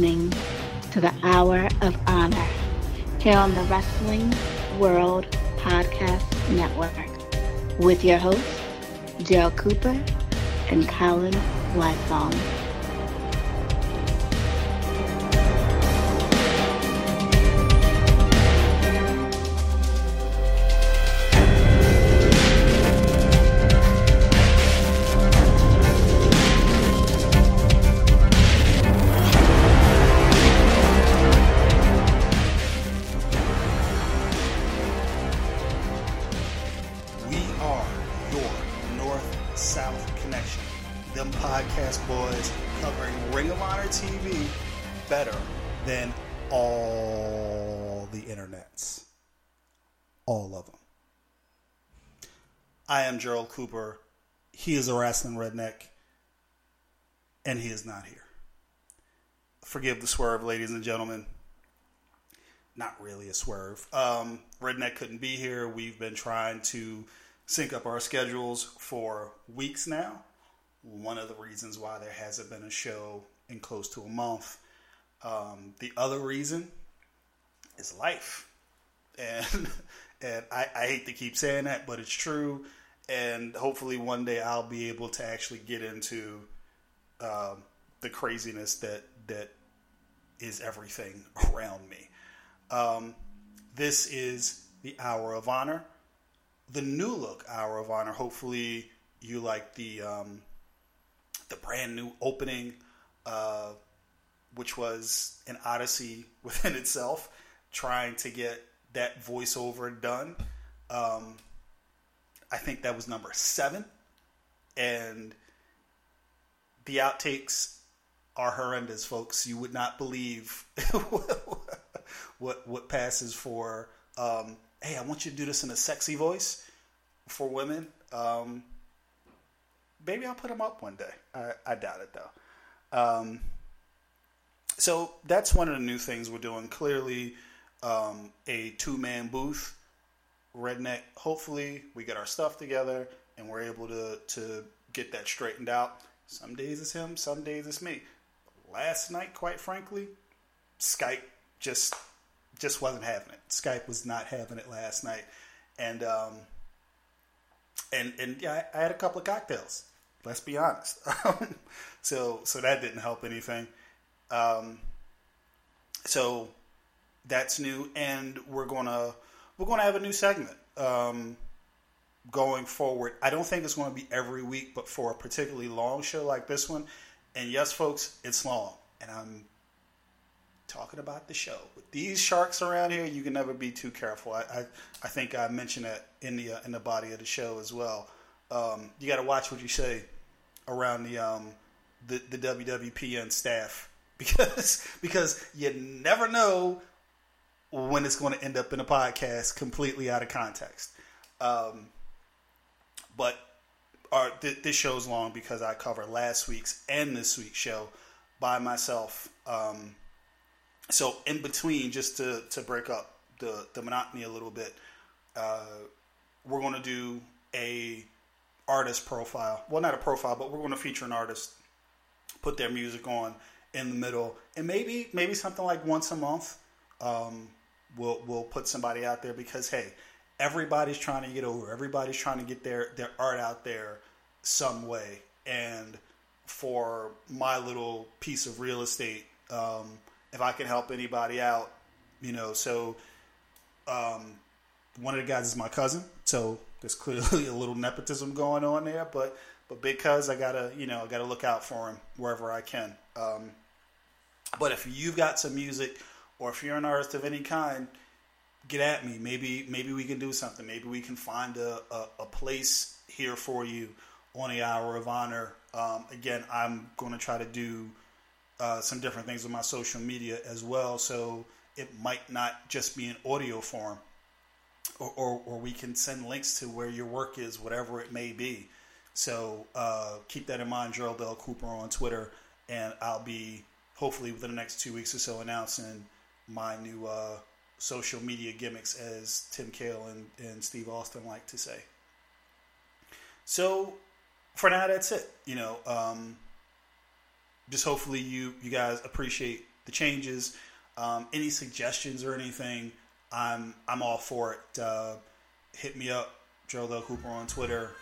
Listening to the Hour of Honor here on the Wrestling World Podcast Network with your hosts, Gerald Cooper and Colin Lifelong. Cooper. He is a wrestling redneck, and he is not here. Forgive the swerve, ladies and gentlemen not really a swerve. Um, Redneck couldn't be here. We've been trying to sync up our schedules for weeks now. One of the reasons why there hasn't been a show in close to a month. Um, the other reason is life, and and I, I hate to keep saying that, but it's true. And hopefully one day I'll be able to actually get into um, the craziness that that is everything around me. Um, this is the Hour of Honor, the new look Hour of Honor. Hopefully, you like the um, the brand new opening, uh, which was an odyssey within itself, trying to get that voiceover done. Um, I think that was number seven, and the outtakes are horrendous, folks. You would not believe what what passes for. Um, hey, I want you to do this in a sexy voice for women. Um, maybe I'll put them up one day. I, I doubt it though. Um, so that's one of the new things we're doing. Clearly, um, a two man booth. Redneck. Hopefully, we get our stuff together and we're able to to get that straightened out. Some days it's him, some days it's me. Last night, quite frankly, Skype just just wasn't having it. Skype was not having it last night, and um, and and yeah, I, I had a couple of cocktails. Let's be honest. so so that didn't help anything. Um, so that's new, and we're gonna we're gonna have a new segment um, going forward. I don't think it's going to be every week, but for a particularly long show like this one, and yes, folks, it's long, and I'm talking about the show. With these sharks around here, you can never be too careful. I I, I think I mentioned that in the uh, in the body of the show as well. Um, you got to watch what you say around the um, the, the WWPN staff because because you never know when it's going to end up in a podcast completely out of context. Um, but our, th- this show's long because I cover last week's and this week's show by myself. Um, so in between, just to, to break up the, the monotony a little bit, uh, we're going to do a artist profile. Well, not a profile, but we're going to feature an artist, put their music on in the middle, and maybe maybe something like once a month, um, we'll we'll put somebody out there because hey, everybody's trying to get over. Everybody's trying to get their their art out there some way, and for my little piece of real estate, um, if I can help anybody out, you know, so um, one of the guys is my cousin, so there's clearly a little nepotism going on there, but but because I gotta, you know, I gotta look out for him wherever I can. Um, but if you've got some music, or if you're an artist of any kind, get at me. Maybe maybe we can do something. Maybe we can find a, a, a place here for you on the Hour of Honor. Um, again, I'm going to try to do uh, some different things with my social media as well, so it might not just be in audio form, or, or, or we can send links to where your work is, whatever it may be. So uh, keep that in mind, Gerald L. Cooper on Twitter, and I'll be hopefully within the next two weeks or so announcing my new uh, social media gimmicks, as Tim Kale and, and Steve Austin like to say. So for now, that's it. You know, um, just hopefully you you guys appreciate the changes. Um, any suggestions or anything, I'm I'm all for it. Uh, hit me up, Joe L. Cooper on Twitter.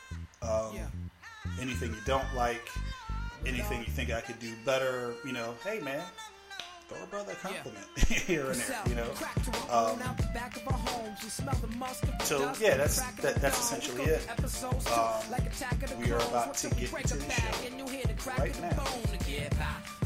Um, anything you don't like, anything you think I could do better, you know, hey man, throw a brother a compliment here and there, you know. Um, so yeah, that's that, that's essentially it. Um, we are about to get into the show right now.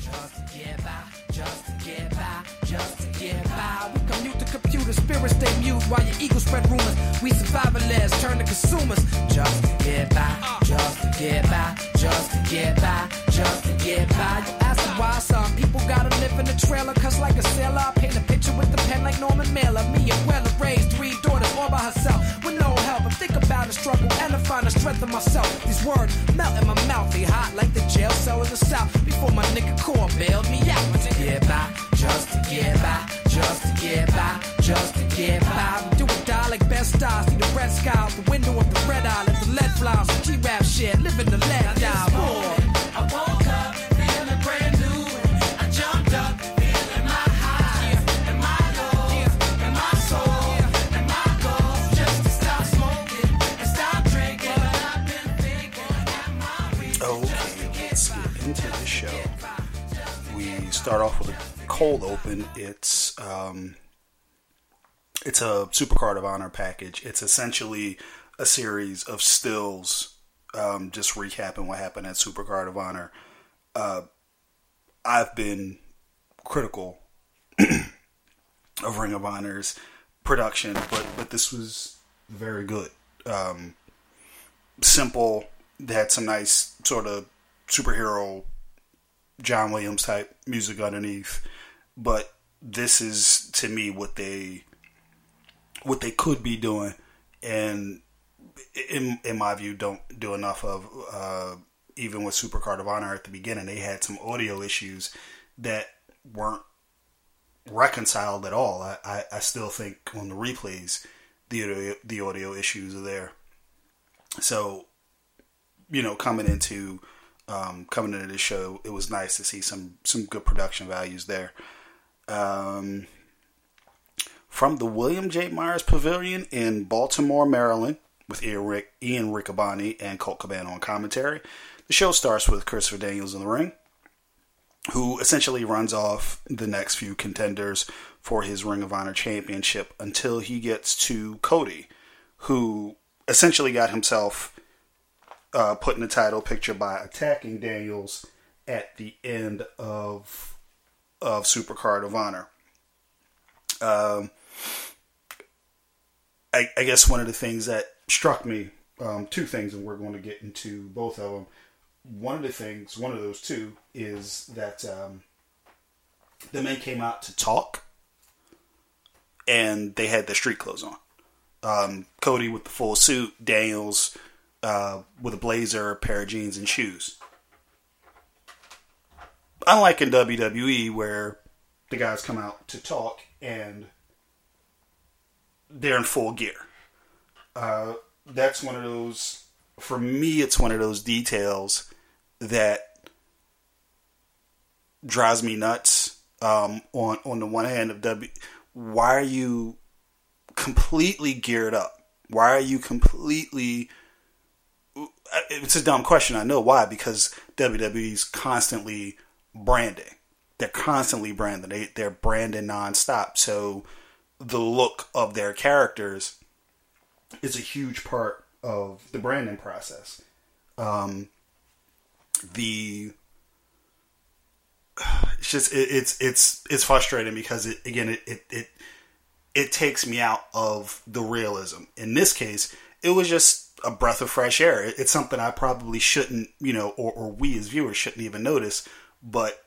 Just to get by, just to get by, just to get by. We commute the computer, spirits stay mute while your ego spread rumors. We survivalists turn to consumers. Just to get by, just to get by, just to get by, just to get by. Why some people gotta live in a trailer, cause like a sailor, I paint a picture with the pen like Norman Mailer. Me and Weller raised three daughters all by herself with no help. I think about the struggle and I find the strength in myself. These words melt in my mouth, they hot like the jail cell in the south. Before my nigga core bailed me out. Just To get by, just to get by, just to get by, just to get by. Do or die like Bed-Stuy, see the red sky out the window of the red eye, let the lead some G-rap shit, living the lead die. Start off with a cold open. It's um, it's a Supercard of Honor package. It's essentially a series of stills, um, just recapping what happened at Supercard of Honor. Uh, I've been critical of Ring of Honor's production, but but this was very good. Um, simple. They had some nice sort of superhero John Williams type music underneath, but this is to me what they what they could be doing, and in in my view, don't do enough of. Uh, even with Supercard of Honor at the beginning, they had some audio issues that weren't reconciled at all. I, I, I still think on the replays, the audio, the audio issues are there. So, you know, coming into um, coming into this show, it was nice to see some some good production values there. Um, from the William J. Myers Pavilion in Baltimore, Maryland, with Ian, Ian Riccaboni and Colt Cabana on commentary. The show starts with Christopher Daniels in the ring, who essentially runs off the next few contenders for his Ring of Honor championship until he gets to Cody, who essentially got himself uh, the title picture by attacking Daniels at the end of of Supercard of Honor. Um, I, I, guess one of the things that struck me, um, two things, and we're going to get into both of them. One of the things, one of those two, is that um, the men came out to talk, and they had their street clothes on. Um, Cody with the full suit, Daniels uh, with a blazer, a pair of jeans, and shoes. Unlike in WWE, where the guys come out to talk and they're in full gear. Uh, that's one of those, for me, it's one of those details that drives me nuts. Um, on on the one hand of W, why are you completely geared up? Why are you completely? It's a dumb question. I know why because WWE's constantly branding. They're constantly branding. They they're branding nonstop. So the look of their characters is a huge part of the branding process. Um, the it's just it, it's it's it's frustrating because it again it, it it it takes me out of the realism. In this case, it was just a breath of fresh air. It's something I probably shouldn't, you know, or, or we as viewers shouldn't even notice, but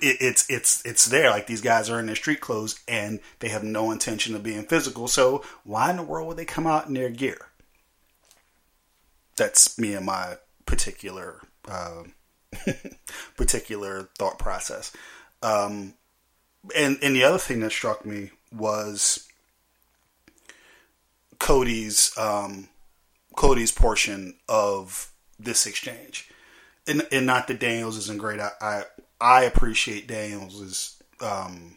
it, it's it's it's there. Like these guys are in their street clothes and they have no intention of being physical. So why in the world would they come out in their gear? That's me and my particular uh, particular thought process. Um, and and the other thing that struck me was Cody's um, Cody's portion of this exchange. and, and not that Daniels isn't great. I I, I appreciate Daniels's um,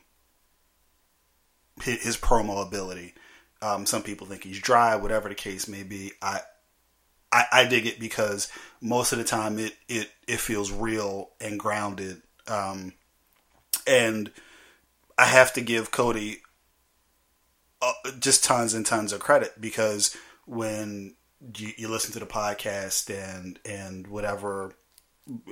his, his promo ability. Um, some people think he's dry, whatever the case may be. I, I, I dig it because most of the time it it it feels real and grounded. Um, and I have to give Cody uh, just tons and tons of credit because when you, you listen to the podcast and and whatever,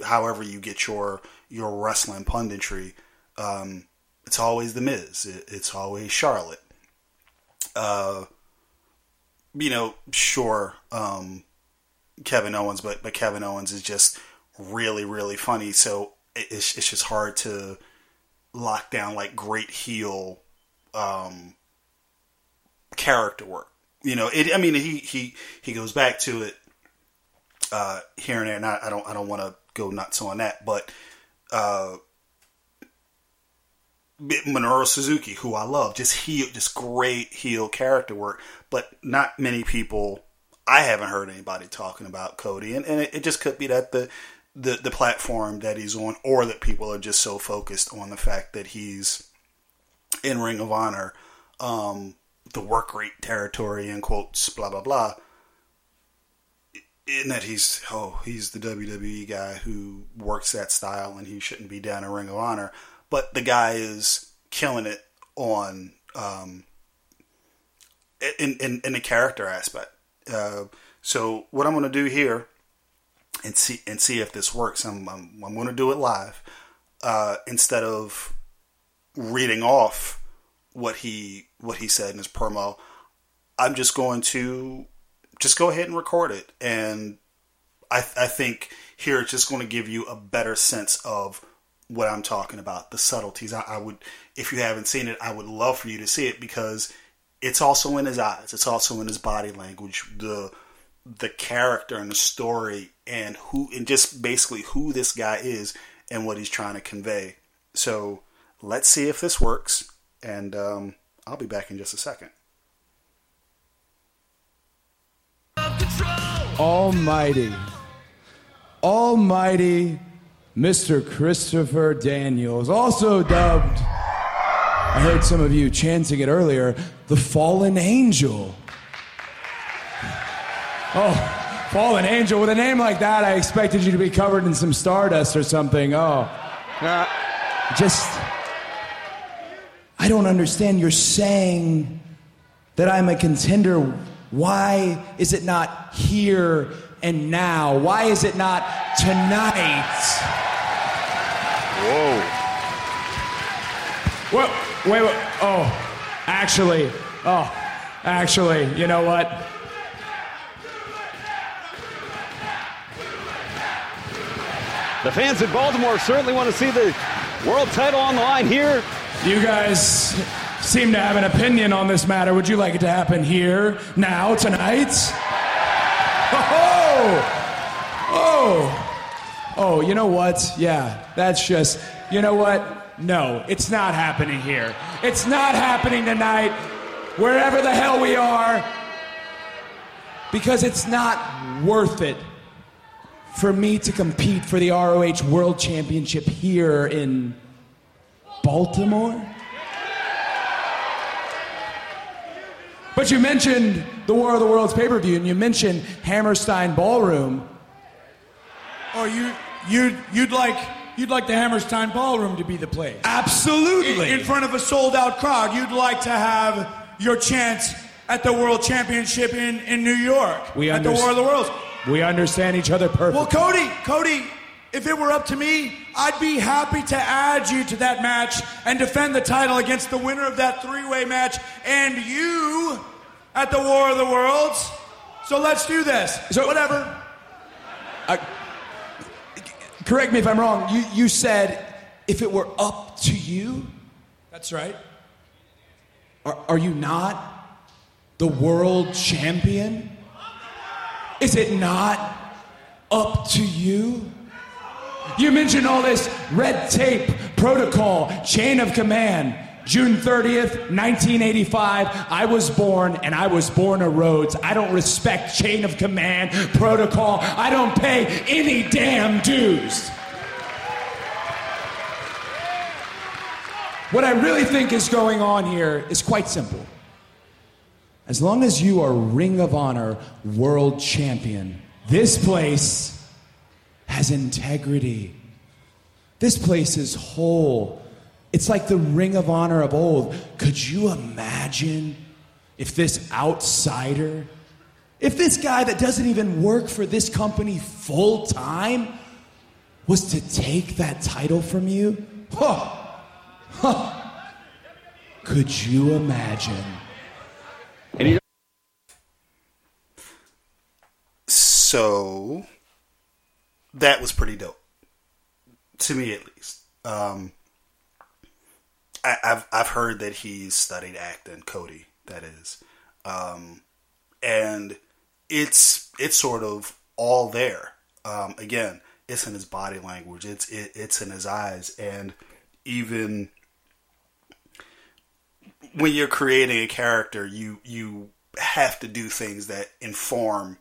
however you get your your wrestling punditry, um, it's always the Miz. It, it's always Charlotte. Uh, you know, sure, um, Kevin Owens, but but Kevin Owens is just really really funny. So it's it's just hard to lock down like great heel um, character work. You know, it. I mean, he he he goes back to it uh, here and there. I, I don't I don't want to go nuts on that, but uh, Minoru Suzuki, who I love, just heel, just great heel character work. But not many people. I haven't heard anybody talking about Cody, and, and it, it just could be that the the the platform that he's on, or that people are just so focused on the fact that he's in Ring of Honor, um, the work rate territory, in quotes, blah blah blah. In that he's oh he's the WWE guy who works that style and he shouldn't be down in Ring of Honor, but the guy is killing it on um, in, in in the character aspect. Uh, so what I'm going to do here and see and see if this works. I'm I'm, I'm going to do it live uh, instead of reading off what he what he said in his promo. I'm just going to just go ahead and record it, and I I think here it's just going to give you a better sense of what I'm talking about, the subtleties. I, I would, if you haven't seen it, I would love for you to see it because it's also in his eyes. It's also in his body language. The the character and the story and who and just basically who this guy is and what he's trying to convey. So let's see if this works, and um, I'll be back in just a second. Almighty, Almighty Mr. Christopher Daniels, also dubbed, I heard some of you chanting it earlier, the fallen angel. Oh, fallen angel. With a name like that, I expected you to be covered in some stardust or something. Oh. Just. I don't understand. You're saying that I'm a contender. Why is it not here and now? Why is it not tonight? Whoa. What? Wait, wait. Oh, actually. Oh, actually, you know what? The fans in Baltimore certainly want to see the world title on the line here. You guys seem to have an opinion on this matter. Would you like it to happen here, now, tonight? Oh! Oh! Oh, you know what? Yeah, that's just, you know what? No, it's not happening here. It's not happening tonight, wherever the hell we are, because it's not worth it for me to compete for the ROH World Championship here in Baltimore? But you mentioned the War of the Worlds pay per view, and you mentioned Hammerstein Ballroom. Oh, you you you'd like you'd like the Hammerstein Ballroom to be the place. Absolutely. In, in front of a sold out crowd, you'd like to have your chance at the World Championship in, in New York. We at the War of the Worlds. We understand each other perfectly. Well, Cody, Cody, if it were up to me, I'd be happy to add you to that match and defend the title against the winner of that three way match and you at the War of the Worlds. So let's do this. So- Whatever. Correct me if I'm wrong. You, you said if it were up to you, That's right. are, are you not the world champion? Is it not up to you? You mentioned all this red tape, protocol, chain of command. June 30th, 1985, I was born and I was born a Rhodes. I don't respect chain of command, protocol. I don't pay any damn dues. What I really think is going on here is quite simple. As long as you are Ring of Honor World Champion, this place has integrity. This place is whole. It's like the Ring of Honor of old. Could you imagine if this outsider, if this guy that doesn't even work for this company full time, was to take that title from you? Huh. Huh. Could you imagine? So that was pretty dope to me, at least. Um, I, have I've heard that he's studied acting, Cody. That is, um, and it's it's sort of all there. Um, again, it's in his body language. It's it, it's in his eyes, and even when you're creating a character, you you have to do things that inform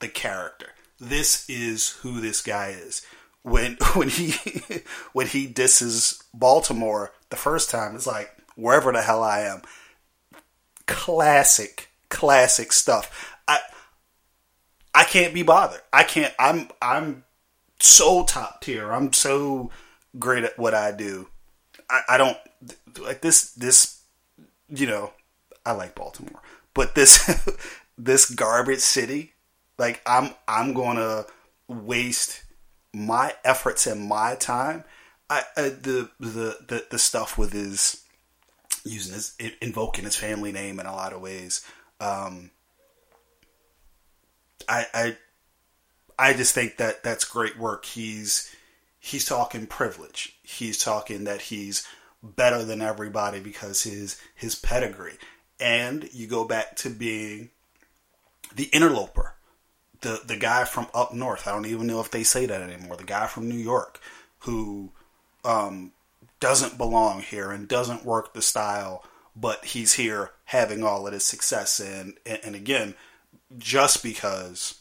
the character. This is who this guy is. When when he when he disses Baltimore the first time, it's like wherever the hell I am. Classic, classic stuff. I I can't be bothered. I can't. I'm I'm so top tier. I'm so great at what I do. I, I don't like this. This you know, I like Baltimore, but this this garbage city, like I'm I'm gonna waste my efforts and my time. I, I the, the the the stuff with his using his invoking his family name in a lot of ways. Um, I I I just think that that's great work. He's he's talking privilege. He's talking that he's better than everybody because his his pedigree. And you go back to being the interloper, the the guy from up north. I don't even know if they say that anymore. The guy from New York who um, doesn't belong here and doesn't work the style, but he's here having all of his success. And and, and again, just because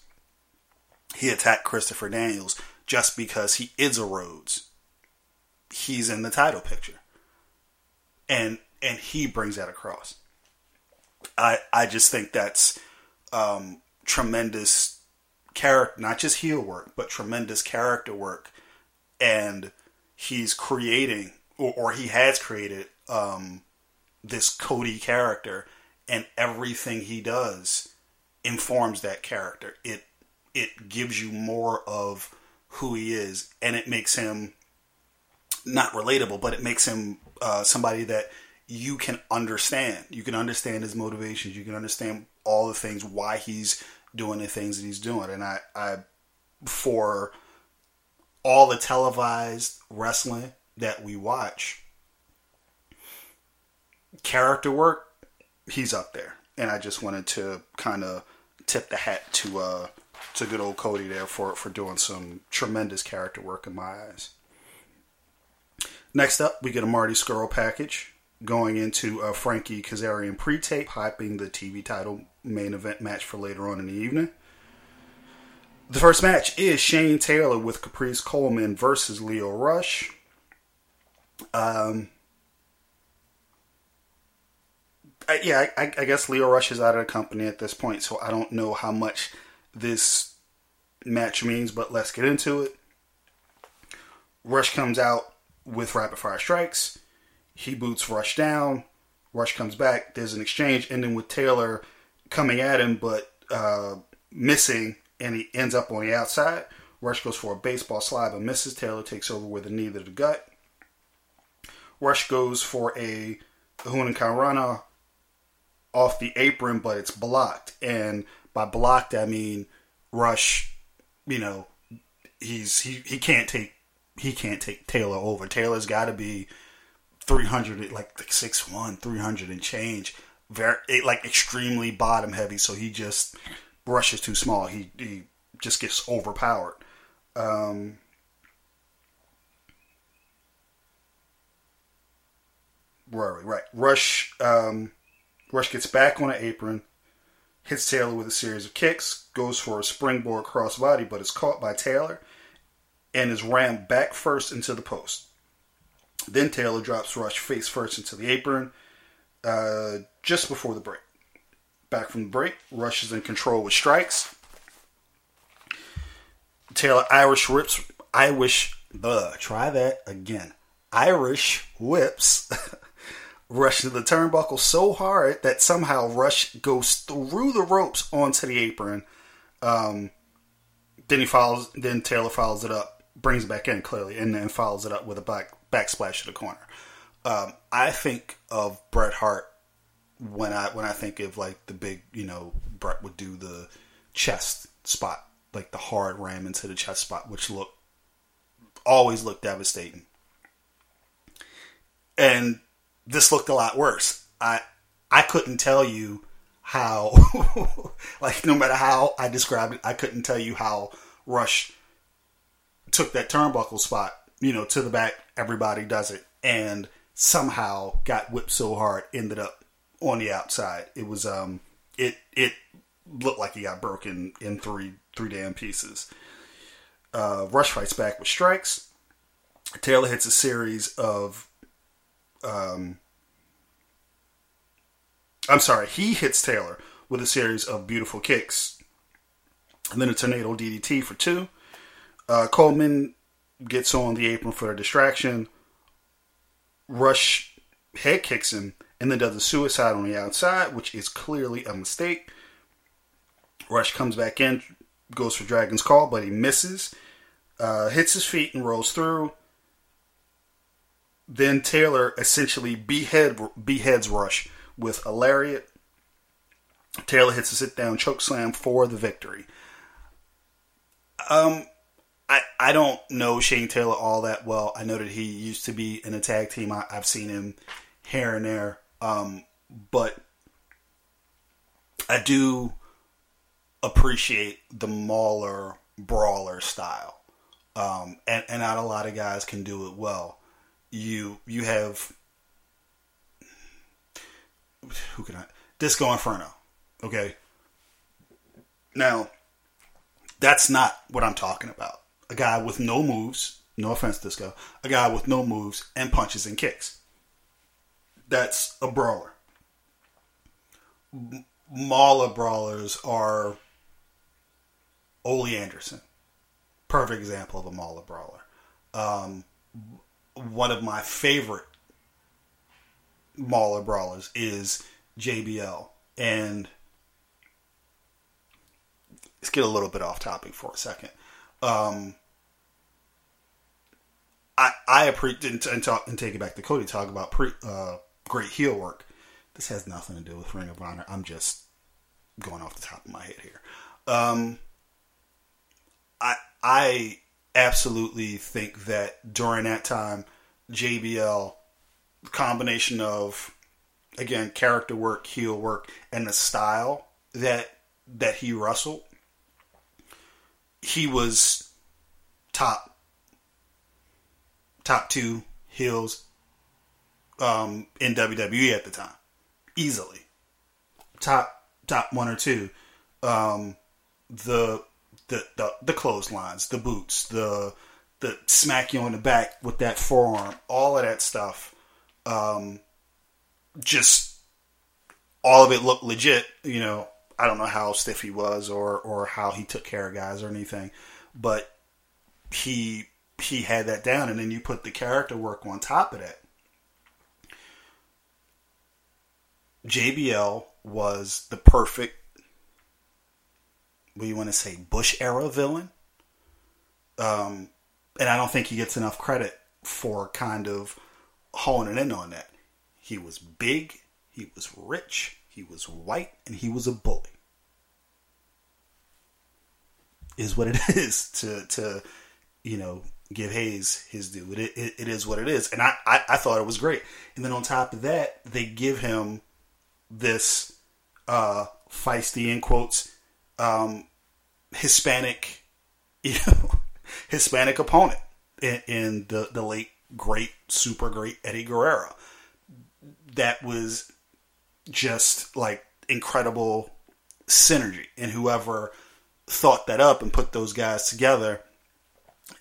he attacked Christopher Daniels, just because he is a Rhodes, he's in the title picture and and he brings that across. I I just think that's um, tremendous character, not just heel work, but tremendous character work, and he's creating or, or he has created um, this Cody character, and everything he does informs that character. It it gives you more of who he is, and it makes him not relatable, but it makes him uh, somebody that you can understand. You can understand his motivations. You can understand all the things why he's doing the things that he's doing. And I, I for all the televised wrestling that we watch, character work, he's up there. And I just wanted to kind of tip the hat to uh, to good old Cody there for for doing some tremendous character work in my eyes. Next up, we get a Marty Scurll package going into a Frankie Kazarian pre-tape, hyping the TV title main event match for later on in the evening. The first match is Shane Taylor with Caprice Coleman versus Lio Rush. Um, I, yeah, I, I, guess Lio Rush is out of the company at this point, so I don't know how much this match means, but let's get into it. Rush comes out with rapid fire strikes. He boots Rush down. Rush comes back. There's an exchange ending with Taylor coming at him, but uh, missing, and he ends up on the outside. Rush goes for a baseball slide, but misses. Taylor takes over with a knee to the gut. Rush goes for a hoon and Hurricanrana off the apron, but it's blocked. And by blocked, I mean Rush, you know, he's he, he can't take he can't take Taylor over. Taylor's got to be 300, like, like 6'1", 300 and change. Very like extremely bottom heavy, so he just rushes too small. He he just gets overpowered. Um, where are we? Right. Rush um, Rush gets back on an apron, hits Taylor with a series of kicks, goes for a springboard crossbody, but is caught by Taylor and is rammed back first into the post. Then Taylor drops Rush face first into the apron uh, just before the break. Back from the break, Rush is in control with strikes. Taylor Irish whips. I wish. Try that again. Irish whips Rush to the turnbuckle so hard that somehow Rush goes through the ropes onto the apron. Um, then he follows. Then Taylor follows it up, brings it back in clearly, and then follows it up with a back backsplash to the corner. Um, I think of Bret Hart when I when I think of like the big, you know, Bret would do the chest spot, like the hard ram into the chest spot, which look always looked devastating. And this looked a lot worse. I I couldn't tell you how like no matter how I described it, I couldn't tell you how Rush took that turnbuckle spot, you know, to the back, everybody does it, and somehow got whipped so hard, ended up on the outside. It was um it it looked like he got broken in three three damn pieces. Uh, Rush fights back with strikes. Taylor hits a series of um I'm sorry, he hits Taylor with a series of beautiful kicks. And then a tornado DDT for two. Uh, Coleman gets on the apron for a distraction. Rush head kicks him and then does a suicide on the outside, which is clearly a mistake. Rush comes back in, goes for Dragon's Call, but he misses. Uh, hits his feet and rolls through. Then Taylor essentially behead, beheads Rush with a lariat. Taylor hits a sit down choke slam for the victory. Um, I I don't know Shane Taylor all that well. I know that he used to be in a tag team. I, have seen him here and there, um, but I do appreciate the mauler brawler style, um, and and not a lot of guys can do it well. You you have who can I Disco Inferno. Okay. Now, that's not what I'm talking about. A guy with no moves, no offense, Disco, a guy with no moves and punches and kicks. That's a brawler. Mauler brawlers are Ole Anderson. Perfect example of a Mauler brawler. Um, one of my favorite Mauler brawlers is JBL. And let's get a little bit off topic for a second. Um, I appreciate and, talk and take it back to Cody talk about pre, uh, great heel work. This has nothing to do with Ring of Honor. I'm just going off the top of my head here. Um, I I absolutely think that during that time, JBL combination of again character work, heel work, and the style that that he wrestled, he was top top two heels um, in WWE at the time, easily top top one or two. Um, the the the the clotheslines, the boots, the the smack you on the back with that forearm, all of that stuff um, just all of it looked legit. You know, I don't know how stiff he was or or how he took care of guys or anything, but he he had that down. And then you put the character work on top of that. JBL was the perfect, what do you want to say, Bush era villain. Um, and I don't think he gets enough credit for kind of honing in on that. He was big, he was rich, he was white, and he was a bully. Is what it is to to you know give Hayes his due. It, it, it is what it is, and I, I I thought it was great. And then on top of that, they give him this uh, feisty in quotes um, Hispanic, you know, Hispanic opponent in, in the the late great, super great Eddie Guerrero. that was just like incredible synergy. And whoever thought that up and put those guys together,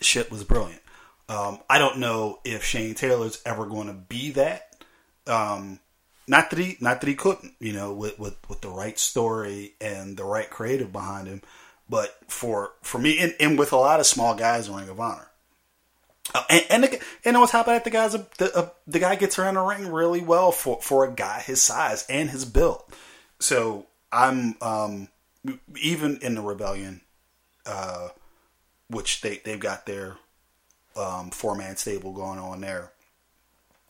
shit was brilliant. Um, I don't know if Shane Taylor's ever going to be that. Um, not that he, not that he couldn't, you know, with, with, with the right story and the right creative behind him, but for for me, and, and with a lot of small guys in Ring of Honor, uh, and and, the, and on top of that, the guy's the uh, the guy gets around the ring really well for for a guy his size and his build. So I'm um, even in the rebellion, uh, which they they've got their um, four man stable going on there.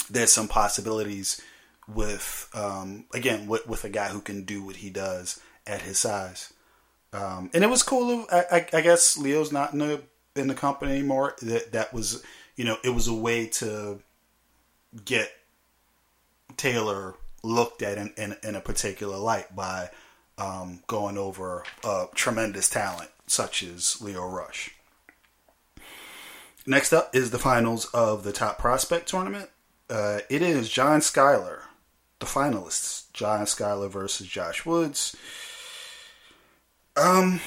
There's some possibilities with um, again with, with a guy who can do what he does at his size. Um, and it was cool. I, I, I, guess Lio's not in the in the company anymore. That that was you know it was a way to get Taylor looked at in, in, in a particular light by um, going over a tremendous talent such as Lio Rush. Next up is the finals of the Top Prospect Tournament. Uh, it is John Skyler, the finalists. John Skyler versus Josh Woods. Um,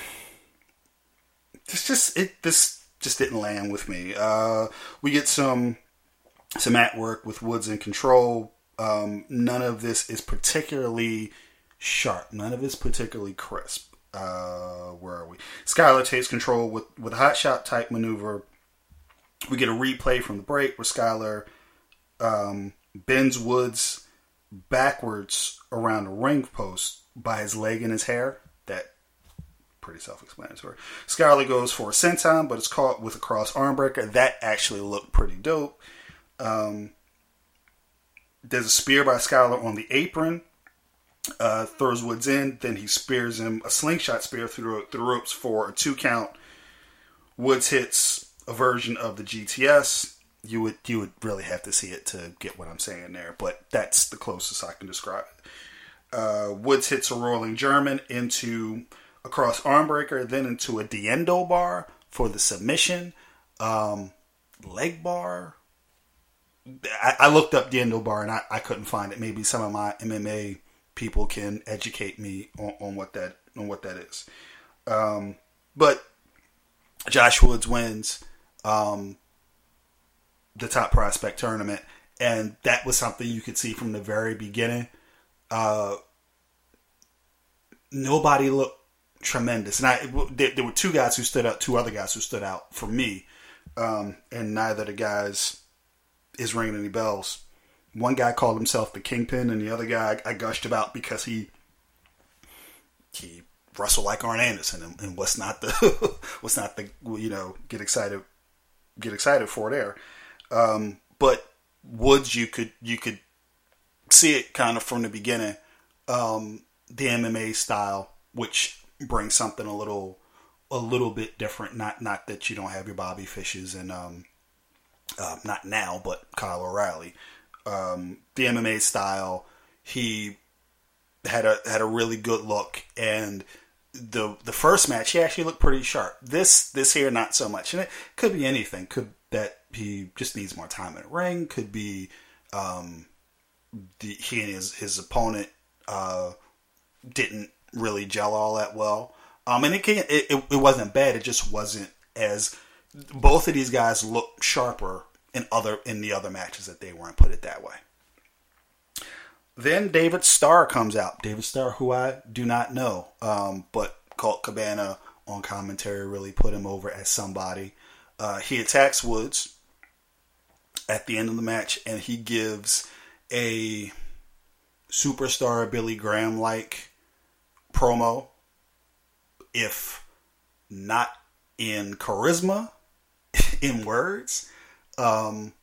this just it this just didn't land with me. Uh, we get some some at work with Woods in control. Um, none of this is particularly sharp. None of it's particularly crisp. Uh, where are we? Skyler takes control with with a hot shot type maneuver. We get a replay from the break where Skyler um, bends Woods backwards around a ring post by his leg and his hair. That pretty self-explanatory. Skyler goes for a senton, but it's caught with a cross armbreaker. That actually looked pretty dope. Um, there's a spear by Skyler on the apron. Uh, throws Woods in, then he spears him a slingshot spear through the ropes for a two count. Woods hits a version of the GTS. You would you would really have to see it to get what I'm saying there, but that's the closest I can describe. Uh, Woods hits a rolling German into a across armbreaker, then into a Diendo bar for the submission. Um, leg bar. I, I, looked up Diendo bar and I, I, couldn't find it. Maybe some of my MMA people can educate me on, on what that on what that is. Um, but Josh Woods wins um, the top prospect tournament, and that was something you could see from the very beginning. Uh, nobody looked tremendous. And I, there, there, were two guys who stood out, two other guys who stood out for me, um, and neither of the guys is ringing any bells. One guy called himself the Kingpin, and the other guy I gushed about because he he wrestled like Arn Anderson, and, and what's not the what's not the you know get excited get excited for there. Um, but Woods, you could you could see it kind of from the beginning, um, the MMA style, which brings something a little a little bit different. Not not that you don't have your Bobby Fishes and um, uh, not now, but Kyle O'Reilly. Um, the MMA style, he had a had a really good look, and the the first match he actually looked pretty sharp. This this here not so much, and it could be anything. Could that he just needs more time in the ring? Could be um, the, he and his his opponent uh, didn't really gel all that well. Um, and it, can, it, it, it wasn't bad. It just wasn't as both of these guys look sharper in other in the other matches that they were in. Put it that way. Then David Starr comes out. David Starr, who I do not know, um, but Colt Cabana on commentary really put him over as somebody. Uh, he attacks Woods at the end of the match, and he gives a superstar Billy Graham like promo, if not in charisma, in words. Um,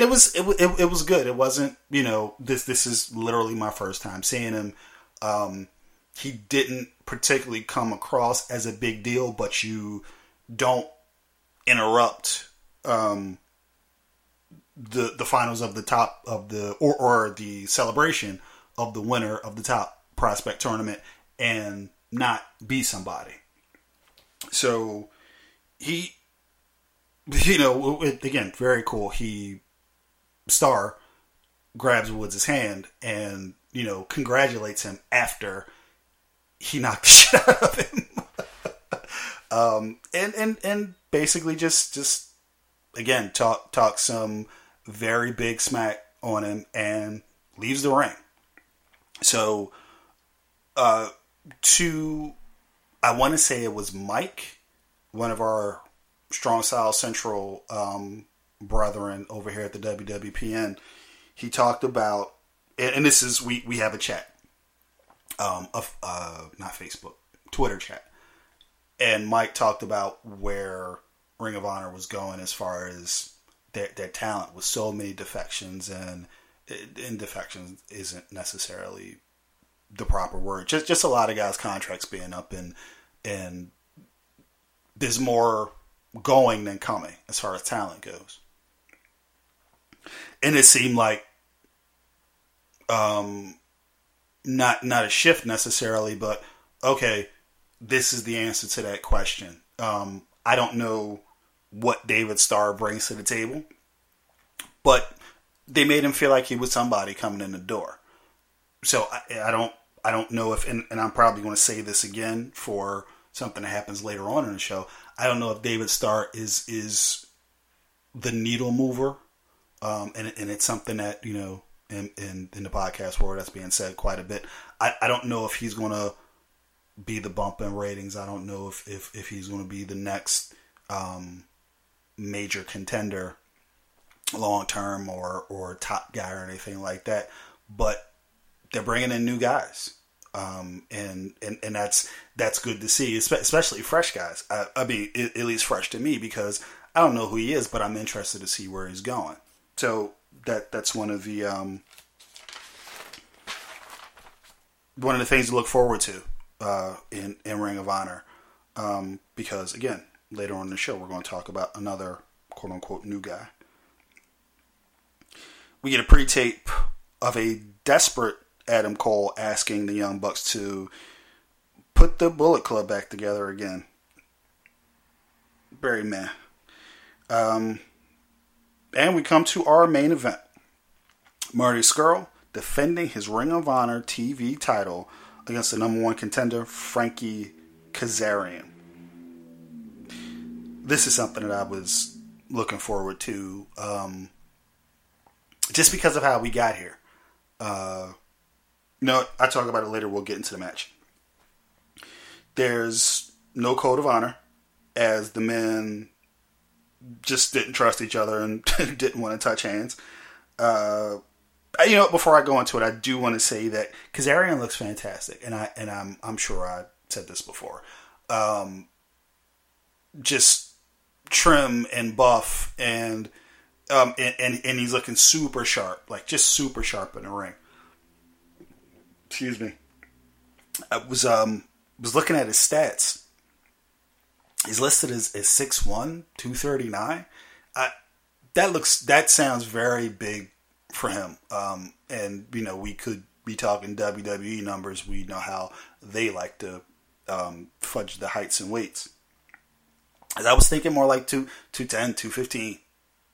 it was it, it, it, was good. It wasn't you know this this is literally my first time seeing him. Um, he didn't particularly come across as a big deal, but you don't interrupt um, the the finals of the top of the or, or the celebration of the winner of the top prospect tournament and not be somebody. So he, you know, again, very cool. He Starr grabs Woods' hand and you know congratulates him after he knocked the shit out of him. um, and and and basically just just again talk talk some very big smack on him and leaves the ring. So, uh, to I want to say it was Mike, one of our Strong Style Central um, brethren over here at the WWPN. He talked about, and, this is we we have a chat, um, of uh, not Facebook, Twitter chat, and Mike talked about where Ring of Honor was going as far as their their talent with so many defections and and defections isn't necessarily the proper word. Just just a lot of guys' contracts being up and and there's more going than coming as far as talent goes. And it seemed like um not not a shift necessarily, but okay, this is the answer to that question. Um I don't know what David Starr brings to the table, but they made him feel like he was somebody coming in the door. So I, I don't I don't know if and, and I'm probably going to say this again for something that happens later on in the show. I don't know if David Starr is is the needle mover, um, and and it's something that you know in, in in the podcast world that's being said quite a bit. I, I don't know if he's going to be the bump in ratings. I don't know if if, if he's going to be the next um, major contender long term or or top guy or anything like that. But they're bringing in new guys, um, and and and that's that's good to see, especially fresh guys. I, I mean, at least fresh to me because I don't know who he is, but I'm interested to see where he's going. So that that's one of the um, one of the things to look forward to uh, in in Ring of Honor, um, because again, later on in the show we're going to talk about another quote unquote new guy we get a pre-tape of a desperate Adam Cole asking the Young Bucks to put the Bullet Club back together again. Very meh. Um, and we come to our main event. Marty Scurll defending his Ring of Honor TV title against the number one contender, Frankie Kazarian. This is something that I was looking forward to. Um, just because of how we got here. Uh, no, I talk about it later. We'll get into the match. There's no code of honor, as the men just didn't trust each other and didn't want to touch hands. Uh, you know, before I go into it, I do want to say that Kazarian looks fantastic, and I and I'm I'm sure I said this before. Um, just trim and buff and um, and, and, and he's looking super sharp, like just super sharp in the ring. Excuse me. I was um was looking at his stats. He's listed as, as 6'1", 239. I, that looks that sounds very big for him. Um, and you know we could be talking WWE numbers. We know how they like to um, fudge the heights and weights. I was thinking more like two, 210, 215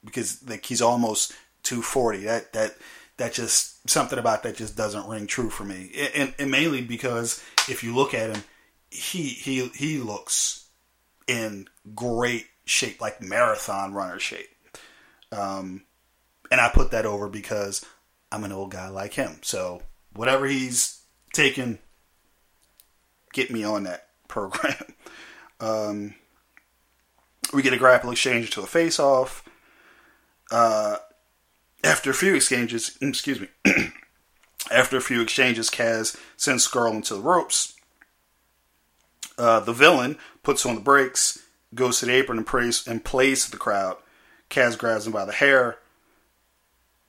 because like he's almost 240. That that that just something about that just doesn't ring true for me. And, and mainly because if you look at him, he he he looks in great shape, like marathon runner shape. Um, and I put that over because I'm an old guy like him. So whatever he's taking, get me on that program. Um, we get a grapple exchange to a face off. Uh, after a few exchanges, excuse me, after a few exchanges, Kaz sends Scurll into the ropes. Uh, the villain puts on the brakes, goes to the apron and prays and plays to the crowd. Kaz grabs him by the hair.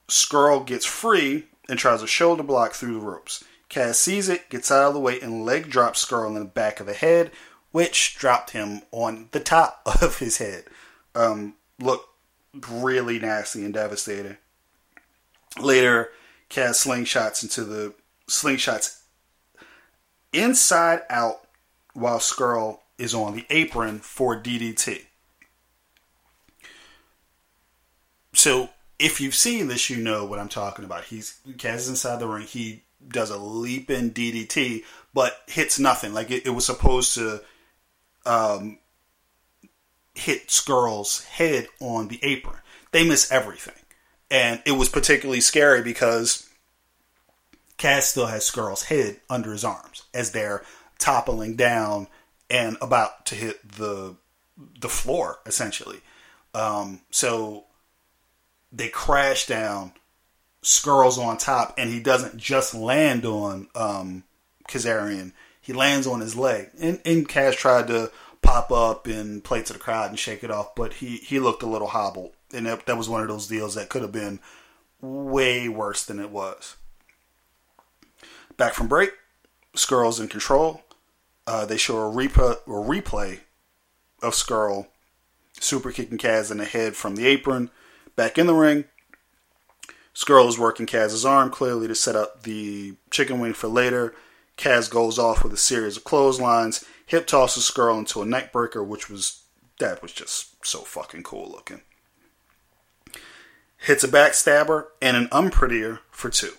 Scurll gets free and tries a shoulder block through the ropes. Kaz sees it, gets out of the way, and leg drops Scurll in the back of the head, which dropped him on the top of his head. Um, look, really nasty and devastating. Later, Kaz slingshots into the slingshots inside out while Scurll is on the apron for DDT. So if you've seen this, you know what I'm talking about. He's Kaz is inside the ring. He does a leap in DDT, but hits nothing. Like it, it was supposed to um, hit Scurll's head on the apron. They miss everything, and it was particularly scary because Kaz still has Scurll's head under his arms as they're toppling down and about to hit the the floor essentially. Um, so they crash down. Scurll's on top, and he doesn't just land on um, Kazarian. He lands on his leg, and, and Kaz tried to pop up and play to the crowd and shake it off, but he he looked a little hobbled, and that, that was one of those deals that could have been way worse than it was. Back from break, Scurll's in control. Uh, they show a, a replay of Scurll super kicking Kaz in the head from the apron. Back in the ring, Scurll is working Kaz's arm clearly to set up the chicken wing for later. Kaz goes off with a series of clotheslines, hip tosses Scurll into a neckbreaker, which was that was just so fucking cool looking. Hits a backstabber and an unprettier for two.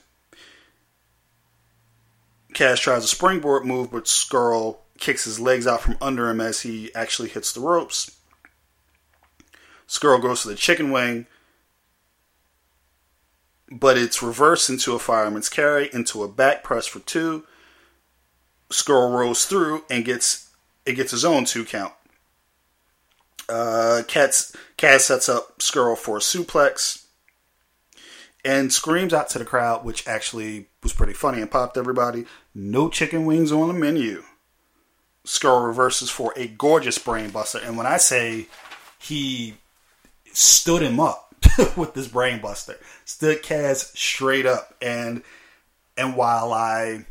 Kaz tries a springboard move, but Scurll kicks his legs out from under him as he actually hits the ropes. Scurll goes to the chicken wing, but it's reversed into a fireman's carry into a back press for two. Scurll rolls through and gets it gets his own two count. Uh, Kaz sets up Scurll for a suplex and screams out to the crowd, which actually was pretty funny and popped everybody. No chicken wings on the menu. Scurll reverses for a gorgeous brainbuster, and when I say he stood him up with this brainbuster, stood Kaz straight up, and and while I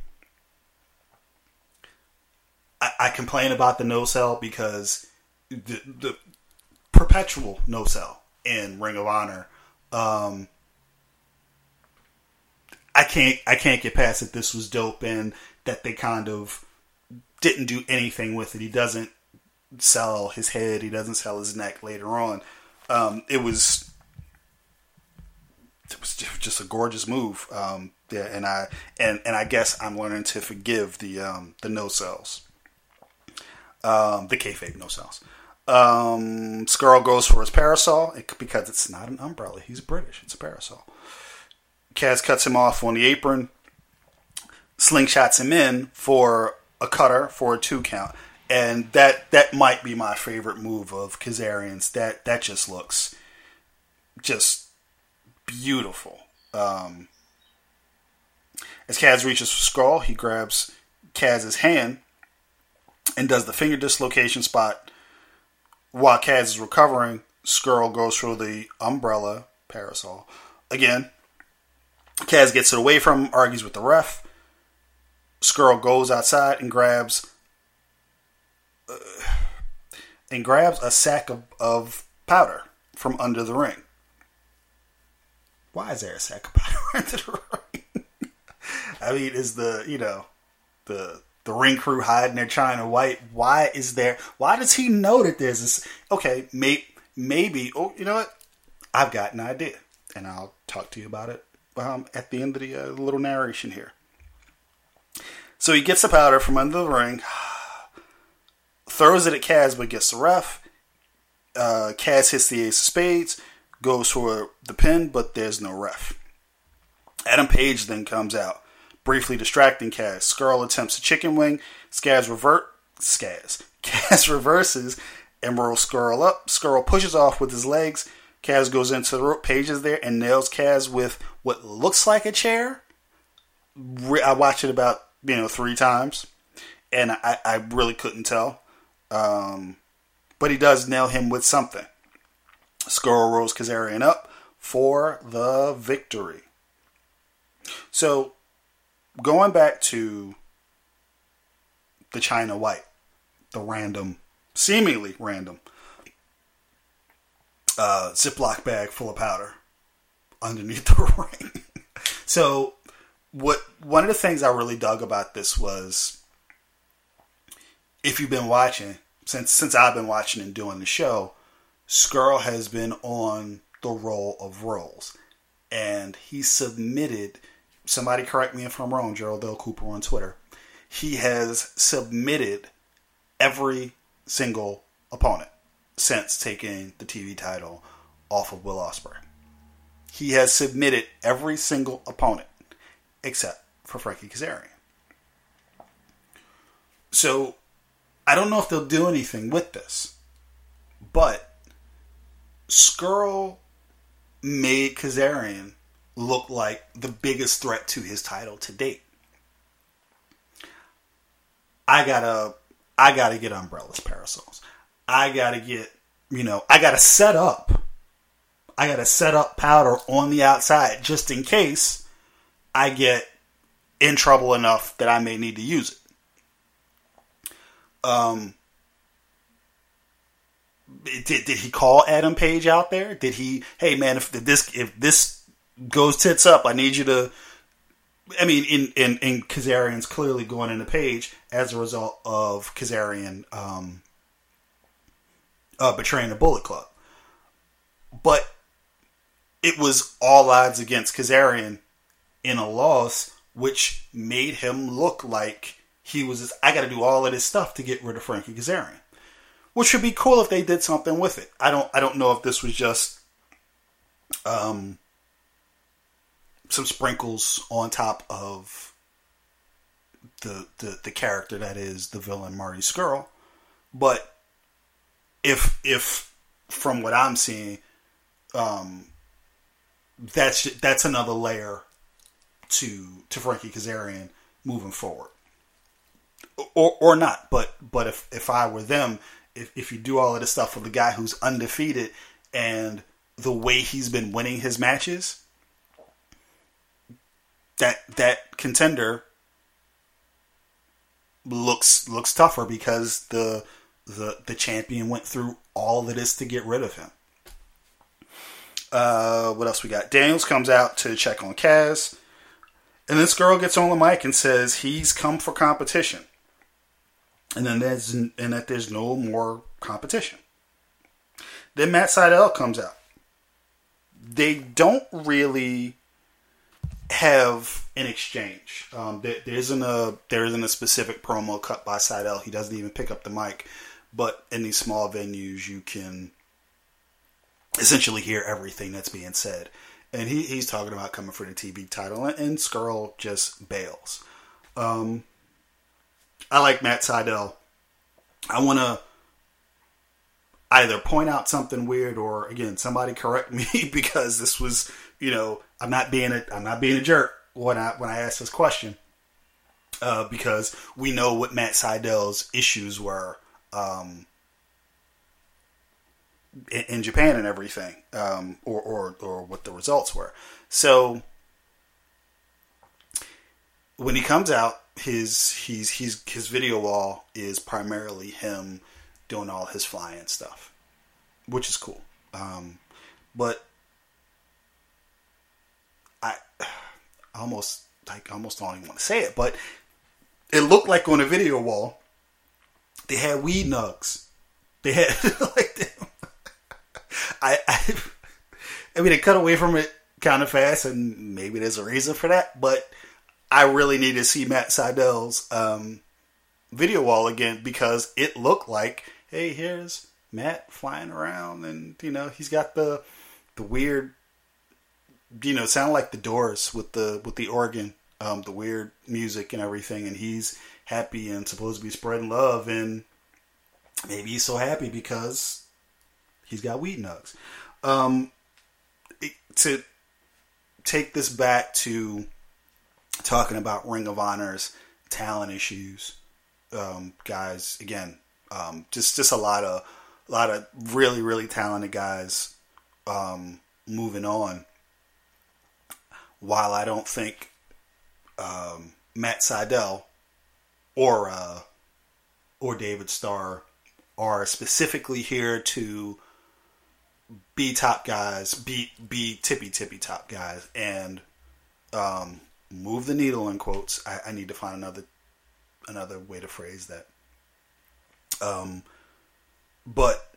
I, I complain about the no sell because the, the perpetual no sell in Ring of Honor. Um, I can't I can't get past that this was dope and that they kind of didn't do anything with it. He doesn't sell his head. He doesn't sell his neck later on. Um, it was it was just a gorgeous move. Um, yeah, and I and and I guess I'm learning to forgive the um, the no sells, um, the kayfabe no sells. Um, Scurll goes for his parasol because it's not an umbrella. He's British. It's a parasol. Kaz cuts him off on the apron, slingshots him in for a cutter for a two count, and that that might be my favorite move of Kazarian's. That that just looks just beautiful. Um, as Kaz reaches for Scurll, he grabs Kaz's hand and does the finger dislocation spot. While Kaz is recovering, Scurll goes for the umbrella parasol. Again, Kaz gets it away from him, argues with the ref. Scurll goes outside and grabs uh, and grabs a sack of, of powder from under the ring. Why is there a sack of powder under the ring? I mean, is the you know the the ring crew hiding their China White? Why is there? Why does he know that there's this? Okay, may, maybe. Oh, you know what? I've got an idea, and I'll talk to you about it um, at the end of the uh, little narration here. So he gets the powder from under the ring, throws it at Kaz, but gets the ref. Uh, Kaz hits the ace of spades, goes for the pin, but there's no ref. Adam Page then comes out, briefly distracting Kaz. Scurll attempts a chicken wing. Skaz revert. Skaz. Kaz reverses and rolls Scurll up. Scurll pushes off with his legs. Kaz goes into the pages there and nails Kaz with what looks like a chair. I watched it about you know three times, and I, I really couldn't tell. Um, but he does nail him with something. Scurll rolls Kazarian up for the victory. So, going back to the China White, the random, seemingly random uh, Ziploc bag full of powder underneath the ring. so, what one of the things I really dug about this was if you've been watching since since I've been watching and doing the show, Scurll has been on the role of roles. And he submitted, somebody correct me if I'm wrong, Gerald L. Cooper on Twitter. He has submitted every single opponent since taking the TV title off of Will Ospreay. He has submitted every single opponent except for Frankie Kazarian. So I don't know if they'll do anything with this, but Scurll made Kazarian look like the biggest threat to his title to date. I gotta, I gotta get umbrellas, parasols. I gotta get, you know, I gotta set up. I gotta set up powder on the outside just in case I get in trouble enough that I may need to use it. Um, did, did he call Adam Page out there? Did he? Hey man, if this if this goes tits up, I need you to. I mean, in in in Kazarian's clearly going into Page as a result of Kazarian um, uh, betraying the Bullet Club, but it was all odds against Kazarian in a loss, which made him look like he was. Just, I got to do all of this stuff to get rid of Frankie Kazarian which would be cool if they did something with it. I don't I don't know if this was just um some sprinkles on top of the the, the character that is the villain Marty Scurll, but if if from what I'm seeing, um, that's that's another layer to to Frankie Kazarian moving forward, or or not. But but if if I were them, if, if you do all of this stuff with a guy who's undefeated and the way he's been winning his matches, that that contender looks looks tougher because the the the champion went through all of this to get rid of him. Uh, what else we got? Daniels comes out to check on Kaz, and Scurll gets on the mic and says he's come for competition and then there's and that there's no more competition. Then Matt Sydal comes out. They don't really have an exchange. Um, there, there isn't a there isn't a specific promo cut by Sydal. He doesn't even pick up the mic. But in these small venues, you can essentially hear everything that's being said. And he, he's talking about coming for the TV title, and, and Scurll just bails. Um, I like Matt Sydal. I want to either point out something weird or again somebody correct me because this was you know I'm not being a I'm not being a jerk when I when I ask this question uh, because we know what Matt Sydal's issues were um, in, in, Japan and everything um, or, or or what the results were so when he comes out his he's he's his video wall is primarily him doing all his flying stuff, which is cool. Um, but I, almost like almost don't even want to say it, but it looked like on a video wall they had weed nugs. They had like I, I I mean they cut away from it kind of fast, and maybe there's a reason for that, but I really need to see Matt Sydal's um, video wall again because it looked like, hey, here's Matt flying around, and you know he's got the the weird, you know, sound like the Doors with the with the organ, um, the weird music and everything, and he's happy and supposed to be spreading love, and maybe he's so happy because he's got weed nugs. Um, it, to take this back to talking about Ring of Honor's talent issues. Um, guys, again, um, just just a lot of a lot of really really talented guys um, moving on. While I don't think um, Matt Sydal or uh, or David Starr are specifically here to be top guys, be be tippy tippy top guys, and um, move the needle in quotes. I, I need to find another another way to phrase that. Um, but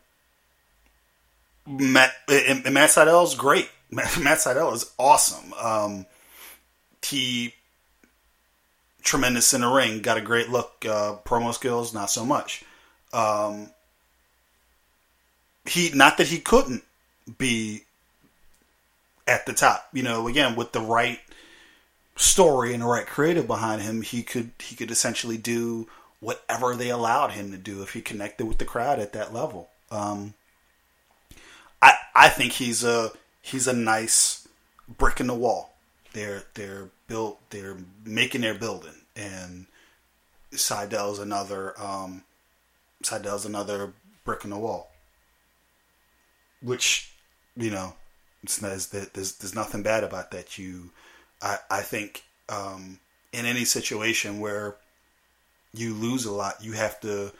Matt and, and Matt is great. Matt, Matt Sydal is awesome. Um, he tremendous in the ring, got a great look. Uh, promo skills, not so much. Um, he not that he couldn't be at the top. You know, again with the right story and the right creative behind him, he could he could essentially do whatever they allowed him to do if he connected with the crowd at that level. Um, I I think he's a he's a nice brick in the wall. They're they're built they're making their building and Sydal's another um, Sydal's another brick in the wall. Which, you know, it's, there's, there's, there's nothing bad about that. You, I, I think, um, in any situation where you lose a lot, you have to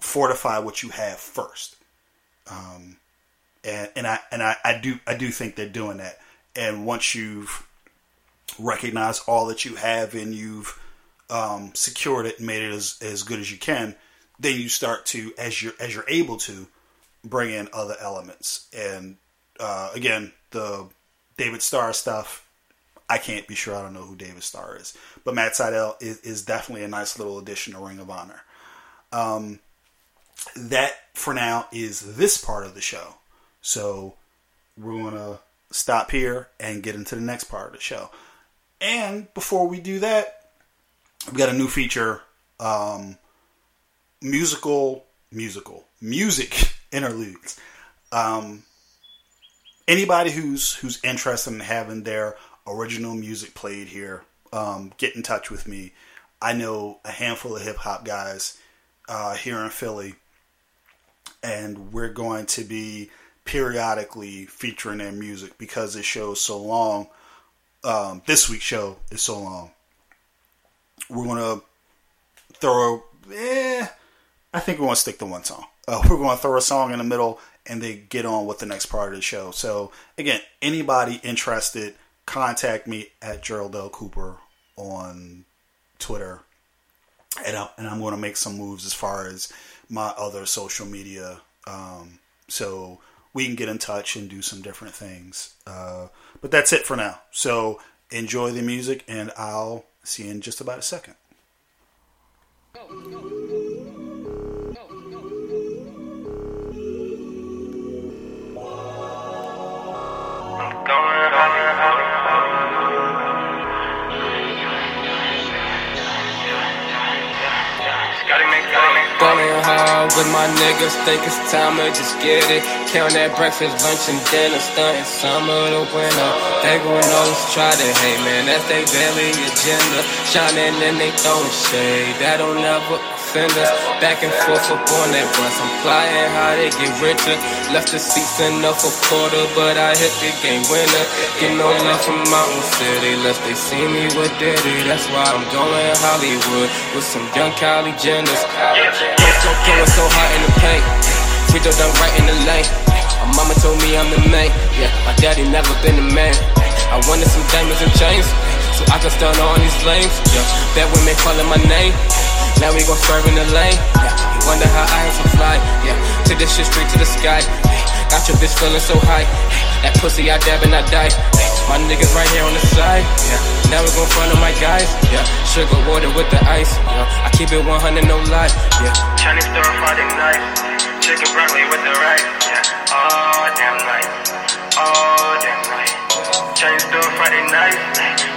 fortify what you have first. Um, and and I and I, I do I do think they're doing that. And once you've recognized all that you have and you've um, secured it and made it as, as good as you can, then you start to as you're as you're able to bring in other elements. And uh, again, the David Starr stuff. I can't be sure. I don't know who David Starr is, but Matt Sydal is, is definitely a nice little addition to Ring of Honor. Um, that for now is this part of the show. So we're gonna stop here and get into the next part of the show. And before we do that, we've got a new feature, um, musical, musical, music interludes. Um, anybody who's who's interested in having their original music played here, um, get in touch with me. I know a handful of hip hop guys uh, here in Philly, and we're going to be periodically featuring their music because this show's so long. Um, this week's show is so long. We're gonna throw. Eh, I think we want to stick to one song. Uh, we're to throw a song in the middle and then get on with the next part of the show. So again, anybody interested, contact me at Gerald L. Cooper on Twitter, and, I, and I'm to make some moves as far as my other social media, um, so we can get in touch and do some different things. Uh, but that's it for now. So enjoy the music, and I'll see you in just about a second. Going hard with my niggas, think it's time to just get it. Count that breakfast, lunch, and dinner, stunting summer to winter. They gon' always try to hate, man, that's their daily agenda. Shining and they throwing shade, that don't never offend. Back and forth up on that bus, I'm flying how they get richer. Left the seats enough for quarter, but I hit the game winner. Get no love from Mountain City, lest they see me with Diddy. That's why I'm going Hollywood with some young Kylie Jenners. Don't going so hot in the paint. Free throw done right in the lane. My mama told me I'm the man. Yeah, my daddy never been the man. I wanted some diamonds and chains, so I can stun on these flames. Yeah, bad women calling my name. Now we gon' swerve in the lane. Yeah, you wonder how I am so fly. Yeah, took this shit straight to the sky. Got your bitch feeling so high. That pussy I dab and I die. My niggas right here on the side. Yeah, now we gon' front of my guys. Yeah, sugar water with the ice. Yeah, I keep it 100, no lie. Yeah, Chinese stir Friday night. Chicken broccoli with the rice. Yeah, oh damn night. Oh damn night. Chinese stir Friday night.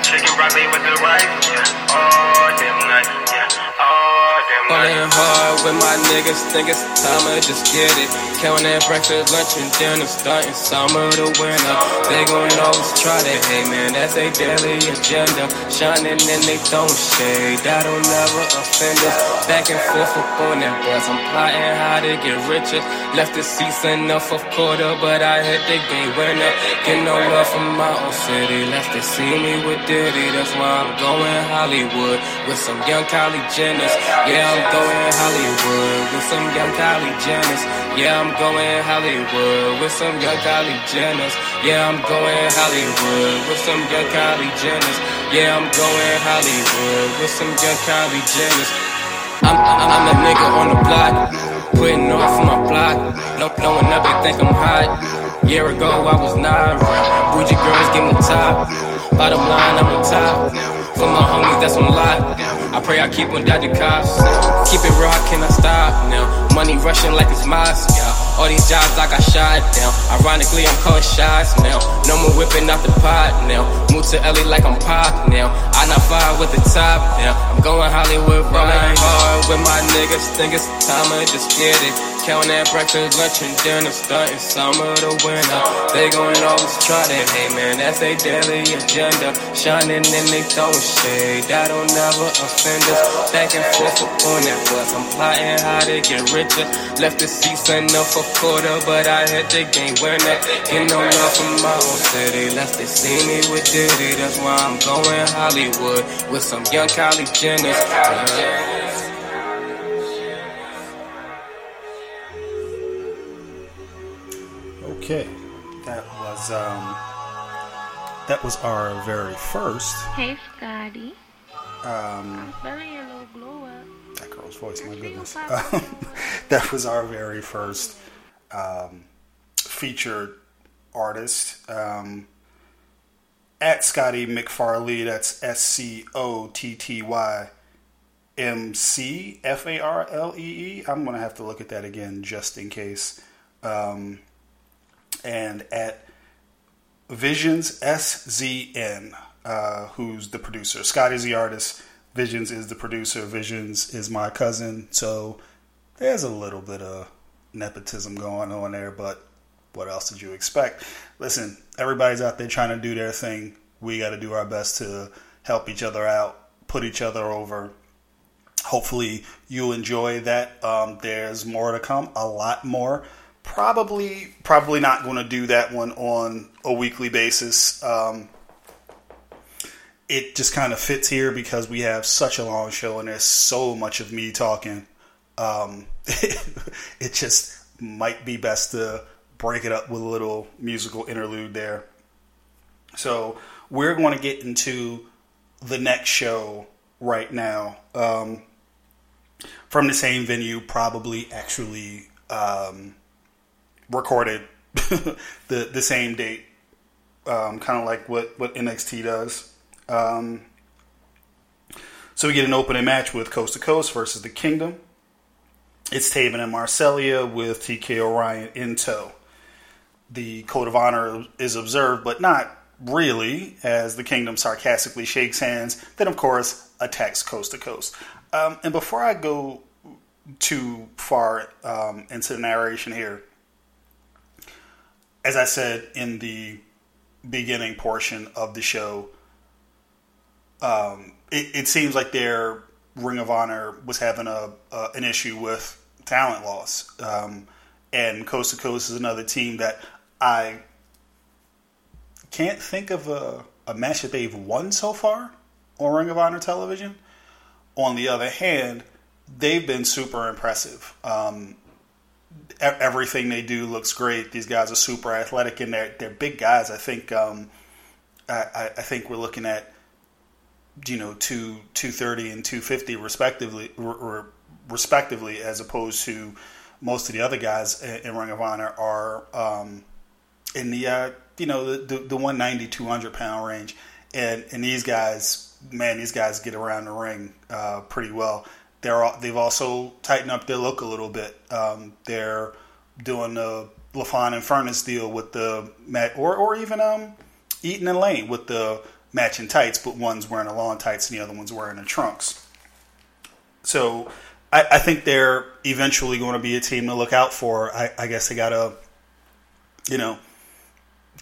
Chicken broccoli with the rice. Yeah, oh damn night. Yeah, damn night. Playing hard with my niggas, think it's time to just get it. Counting breakfast, lunch, and dinner, starting summer to winter. They gon' always try to hate, man, that's a daily agenda. Shining and they don't shade, that don't never offend us. Back and forth up on that bus, I'm plotting how to get richer. Left the seats enough of quarter, but I hit the game winner. Get no love from my own city, left they see me with Diddy. That's why I'm going Hollywood with some young Kylie Jenners. Yeah, I'm going Hollywood with some young Kylie Jenners. Yeah, I'm going Hollywood with some young Kylie Jenners. Yeah, I'm going Hollywood with some young Kylie Jenners. Yeah, I'm going Hollywood with some young Kylie Jenners. I'm, I'm, I'm a nigga on the block. putting off my block. No blowing up, they think I'm hot. Year ago, I was not. Bougie girls give me top. Bottom line, I'm on top. For my homies, that's on lot. I pray I keep on the cops. Keep it can I stop now? Money rushing like it's Moscow. All these jobs I got shot down. Ironically, I'm calling shots now. No more whipping out the pot now. Move to LA like I'm pop now. I not fire with the top now. I'm going Hollywood rolling hard with my niggas. Think it's time to just get it. Count that breakfast, lunch, and dinner. Starting summer to winter. They gon' always try that. Hey man, that's their daily agenda. Shining and they throwing shade. That'll never offend us. Back and forth on that bus. I'm plotting how to get richer. Left the seats enough for quarter, but I hit the game winner. Get no love from my own city. Left they see me with Diddy. That's why I'm going Hollywood with some young Kylie Jenners. Uh, Okay, that was um, that was our very first Hey, Scotty. um, Spelling your little glow up. that girl's voice. My goodness, um, that was our very first um, featured artist um, at Scotty McFarlee. That's S C O T T Y M C F A R L E E. I'm gonna have to look at that again just in case. Um, and at Visions SZN, uh, who's the producer. Scotty's the artist. Visions is the producer. Visions is my cousin. So there's a little bit of nepotism going on there, but what else did you expect? Listen, everybody's out there trying to do their thing. We got to do our best to help each other out, put each other over. Hopefully, you enjoy that. Um, there's more to come, a lot more. Probably, probably not going to do that one on a weekly basis. Um, it just kind of fits here because we have such a long show and there's so much of me talking. Um, it just might be best to break it up with a little musical interlude there. So we're going to get into the next show right now um, from the same venue, probably actually um, recorded the the same date, um, kind of like what what NXT does. Um, so we get an opening match with Coast to Coast versus the Kingdom. It's Taven and Marseglia with TK O'Ryan in tow. The code of honor is observed, but not really, as the Kingdom sarcastically shakes hands, then, of course, attacks Coast to Coast. Um, and before I go too far um, into the narration here, as I said in the beginning portion of the show, um, it, it seems like their Ring of Honor was having a, a an issue with talent loss, um, and Coast to Coast is another team that I can't think of a, a match that they've won so far on Ring of Honor television. On the other hand, they've been super impressive. Um, everything they do looks great. These guys are super athletic and they're they're big guys. I think um, I, I think we're looking at you know two two thirty and two fifty respectively, r- r- respectively, as opposed to most of the other guys in, in Ring of Honor are um, in the uh, you know the the, the 190 200 pound range, and and these guys, man, these guys get around the ring uh, pretty well. They're all, they've also tightened up their look a little bit. Um, they're doing the LaFon and Furnas deal with the or or even um, Eaton and Lane with the matching tights, but one's wearing the long tights and the other one's wearing the trunks. So I, I think they're eventually going to be a team to look out for. I, I guess they got to, you know,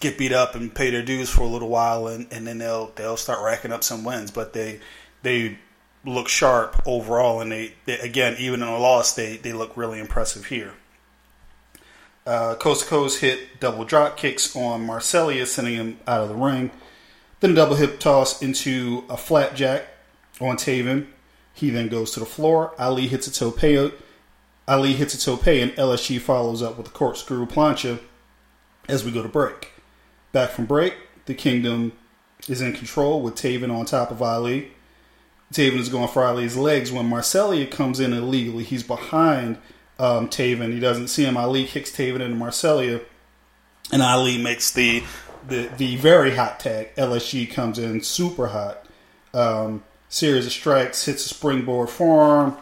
get beat up and pay their dues for a little while, and, and then they'll they'll start racking up some wins. But they they look sharp overall, and they, they again even in a loss, they they look really impressive here. Uh, Coast to Coast hit double drop kicks on Marseglia, sending him out of the ring. Then a double hip toss into a flapjack on Taven. He then goes to the floor. Ali hits a toe tope. Ali hits a toe tope, and LSG follows up with a corkscrew plancha as we go to break. Back from break, the Kingdom is in control with Taven on top of Ali. Taven is going for Ali's legs when Marseglia comes in illegally. He's behind um, Taven. He doesn't see him. Ali kicks Taven into Marseglia, and Ali makes the the the very hot tag. LSG comes in super hot. Um, series of strikes, hits a springboard forearm.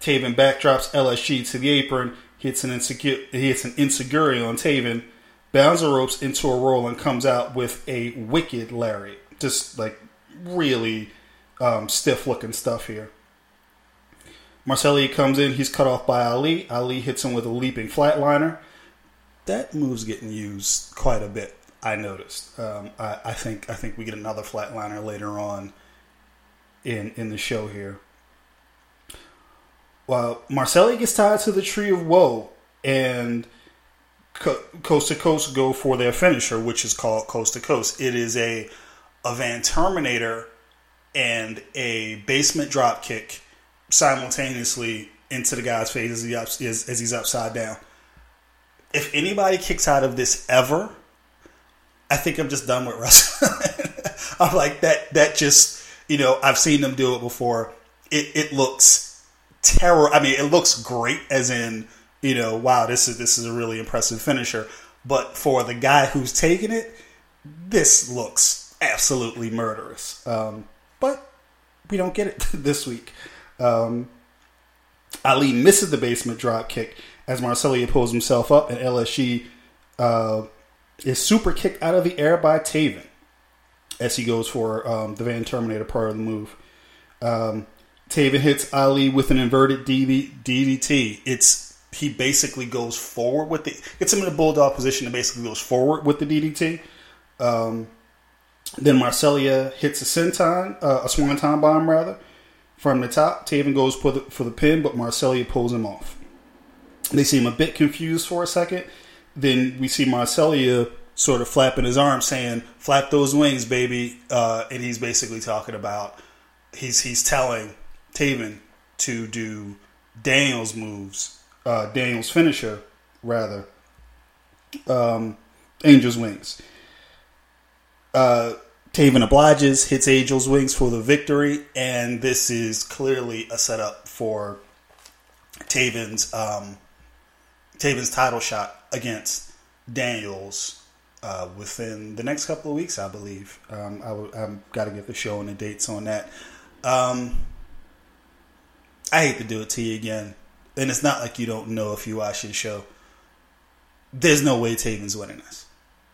Taven backdrops LSG to the apron, hits an insecure, hits an insecurity on Taven, bounds the ropes into a roll and comes out with a wicked lariat. Just like really um, stiff looking stuff here. Marseglia comes in, he's cut off by Ali. Ali hits him with a leaping flatliner. That move's getting used quite a bit. I noticed. Um, I, I, think I think we get another flatliner later on in in the show here. Well, Marcelli gets tied to the tree of woe, and co- coast to coast go for their finisher, which is called coast to coast. It is a a Van Terminator and a basement drop kick simultaneously into the guy's face as, he up, as, as he's upside down. If anybody kicks out of this ever, I think I'm just done with wrestling. I'm like that. That just you know I've seen them do it before. It it looks terror. I mean, it looks great, as in you know, wow, this is this is a really impressive finisher. But for the guy who's taking it, this looks absolutely murderous. Um, but we don't get it this week. Um, Ali misses the basement drop kick as Marseglia pulls himself up, and LSG uh, is super kicked out of the air by Taven as he goes for um, the Van Terminator part of the move. Um, Taven hits Ali with an inverted DDT. It's he basically goes forward with the gets him in a bulldog position and basically goes forward with the DDT. Um, then Marseglia hits a senton, uh, a swanton bomb rather, from the top. Taven goes for the, for the pin, but Marseglia pulls him off. They seem a bit confused for a second. Then we see Marseglia sort of flapping his arms, saying, "Flap those wings, baby," uh, and he's basically talking about he's he's telling Taven to do Daniel's moves, uh, Daniel's finisher rather, um, Angel's wings. Uh, Taven obliges, hits Angel's wings for the victory, and this is clearly a setup for Taven's um, Taven's title shot against Daniels uh, within the next couple of weeks, I believe. Um, I w- I've got to get the show and the dates on that. Um, I hate to do it to you again, and it's not like you don't know if you watch the show. There's no way Taven's winning this.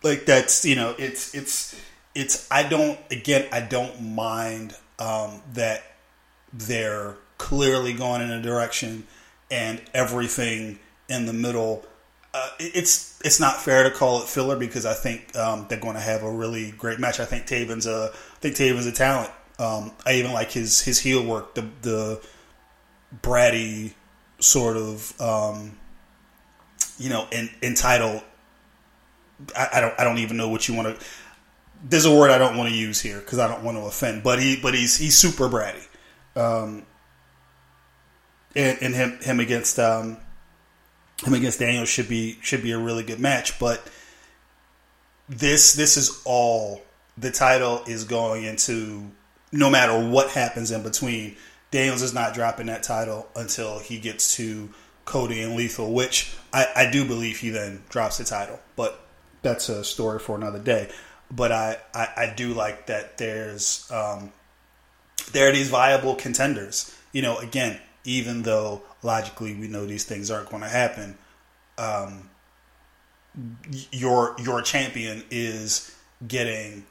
Like that's you know it's it's it's I don't again I don't mind um, that they're clearly going in a direction and everything in the middle. Uh, it's it's not fair to call it filler because I think um, they're going to have a really great match. I think Taven's a I think Taven's a talent. Um, I even like his his heel work, the the bratty sort of um, you know in, entitled. I, I, don't I don't even know what you want to. There's a word I don't want to use here because I don't want to offend, but he but he's he's super bratty. Um, and, and him him against um, him against Daniel should be should be a really good match. But this this is all the title is going into. No matter what happens in between, Daniels is not dropping that title until he gets to Cody and Lethal, which I, I do believe he then drops the title. But that's a story for another day. But I, I, I do like that there's um, there are these viable contenders. You know, again, even though logically we know these things aren't going to happen, um, your your champion is getting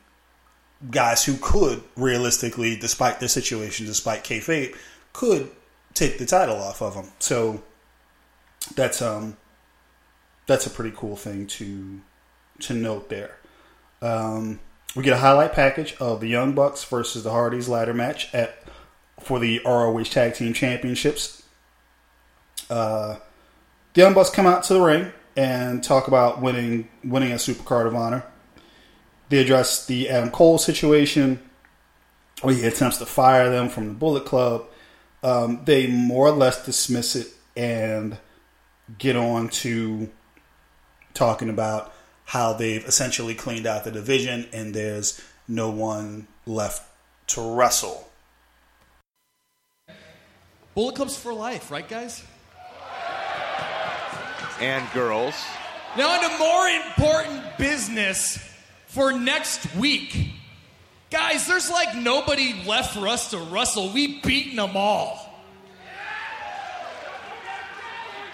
guys who could realistically, despite their situation, despite kayfabe, could take the title off of them. So that's um that's a pretty cool thing to to note there. Um, we get a highlight package of the Young Bucks versus the Hardys ladder match at for the ROH Tag Team Championships. Uh, the Young Bucks come out to the ring and talk about winning winning a Supercard of Honor. They address the Adam Cole situation, where he attempts to fire them from the Bullet Club. Um, they more or less dismiss it and get on to talking about how they've essentially cleaned out the division and there's no one left to wrestle. Bullet Club's for life, right, guys? And girls. Now, on to more important business for next week. Guys, there's like nobody left for us to wrestle. We've beaten them all.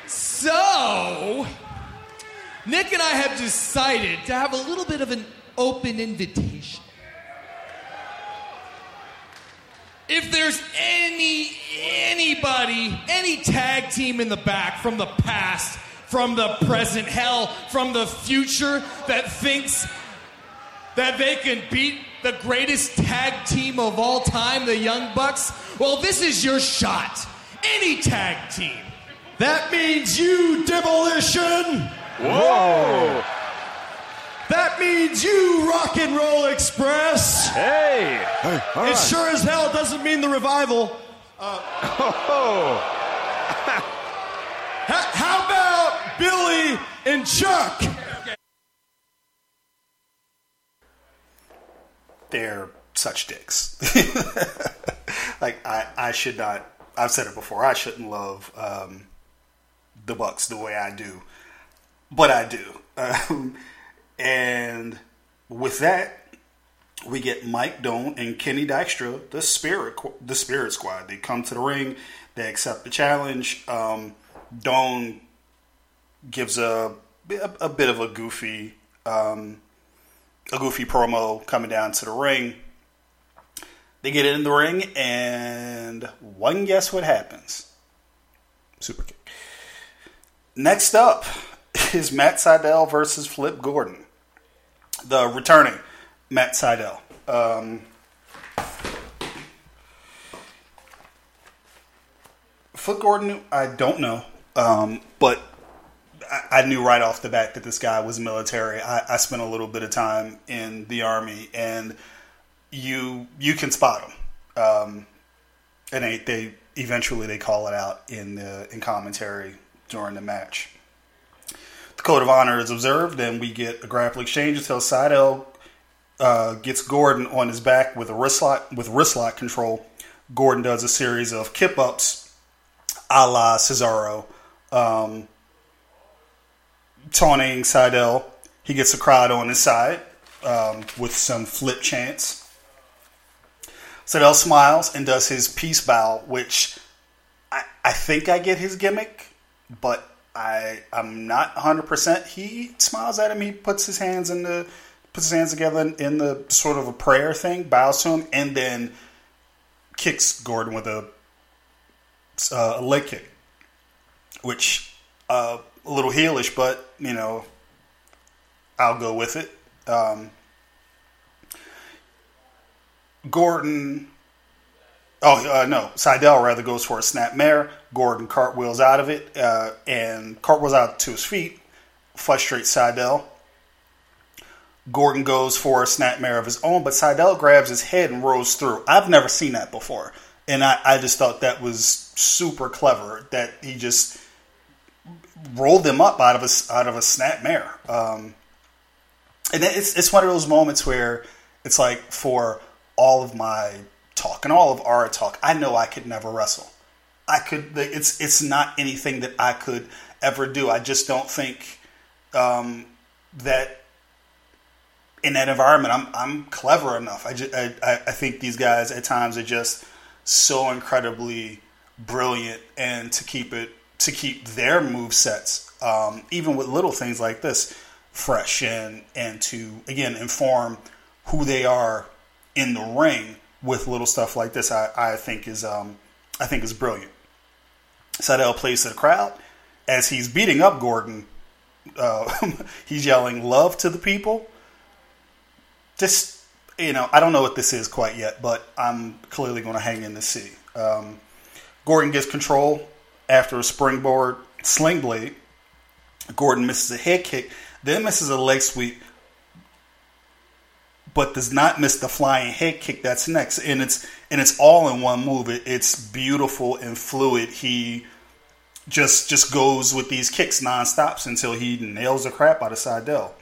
So, Nick and I have decided to have a little bit of an open invitation. If there's any anybody, any tag team in the back from the past, from the present, hell, from the future that thinks that they can beat the greatest tag team of all time, the Young Bucks, well, this is your shot. Any tag team. That means you, Demolition! Whoa! That means you, Rock and Roll Express! Hey! It sure as hell doesn't mean the revival. Uh, Oh! Ha- how about Billy and Chuck? they're such dicks. like I, I should not. I've said it before. I shouldn't love um, the Bucks the way I do, but I do. Um, and with that, we get Mike Doan and Kenny Dykstra, the Spirit, the Spirit Squad. They come to the ring. They accept the challenge. Um, Doan gives a, a a bit of a goofy. Um, a goofy promo coming down to the ring. They get in the ring, and one guess what happens? Super kick. Next up is Matt Sydal versus Flip Gordon, the returning Matt Sydal. Um, Flip Gordon, I don't know, um, but I, knew right off the bat that this guy was military. I, I spent a little bit of time in the army, and you you can spot them. Um, and they, they eventually they call it out in the in commentary during the match. The code of honor is observed, and we get a grapple exchange until Sydal uh, gets Gordon on his back with a wrist lock with wrist lock control. Gordon does a series of kip ups, a la Cesaro. Um, taunting Sydal. He gets a crowd on his side um, with some flip chants. Sydal smiles and does his peace bow, which I, I think I get his gimmick, but I I'm not 100. percent He smiles at him. He puts his hands in the puts his hands together in, in the sort of a prayer thing, bows to him, and then kicks Gordon with a uh, a leg kick, which uh, a little heelish, but you know, I'll go with it. Um, Gordon, oh uh, no, Sydal rather goes for a snap mare. Gordon cartwheels out of it uh, and cartwheels out to his feet, frustrates Sydal. Gordon goes for a snap mare of his own, but Sydal grabs his head and rolls through. I've never seen that before, and I, I just thought that was super clever that he just rolled them up out of a out of a snap mare. Um, and it's it's one of those moments where it's like for all of my talk and all of our talk, I know I could never wrestle. I could. It's it's not anything that I could ever do. I just don't think um, that in that environment I'm I'm clever enough. I, just, I I think these guys at times are just so incredibly brilliant, and to keep it to keep their move sets, um, even with little things like this, fresh and and to again inform who they are in the ring with little stuff like this. I, I think is um, I think is brilliant. Sydal plays to the crowd as he's beating up Gordon. Uh, he's yelling "Love to the people." Just you know, I don't know what this is quite yet, but I'm clearly going to hang in to see. Um, Gordon gets control after a springboard sling blade. Gordon misses a head kick, then misses a leg sweep, but does not miss the flying head kick that's next. And it's and it's all in one move. It, it's beautiful and fluid. He just just goes with these kicks nonstops until he nails the crap out of Sydal.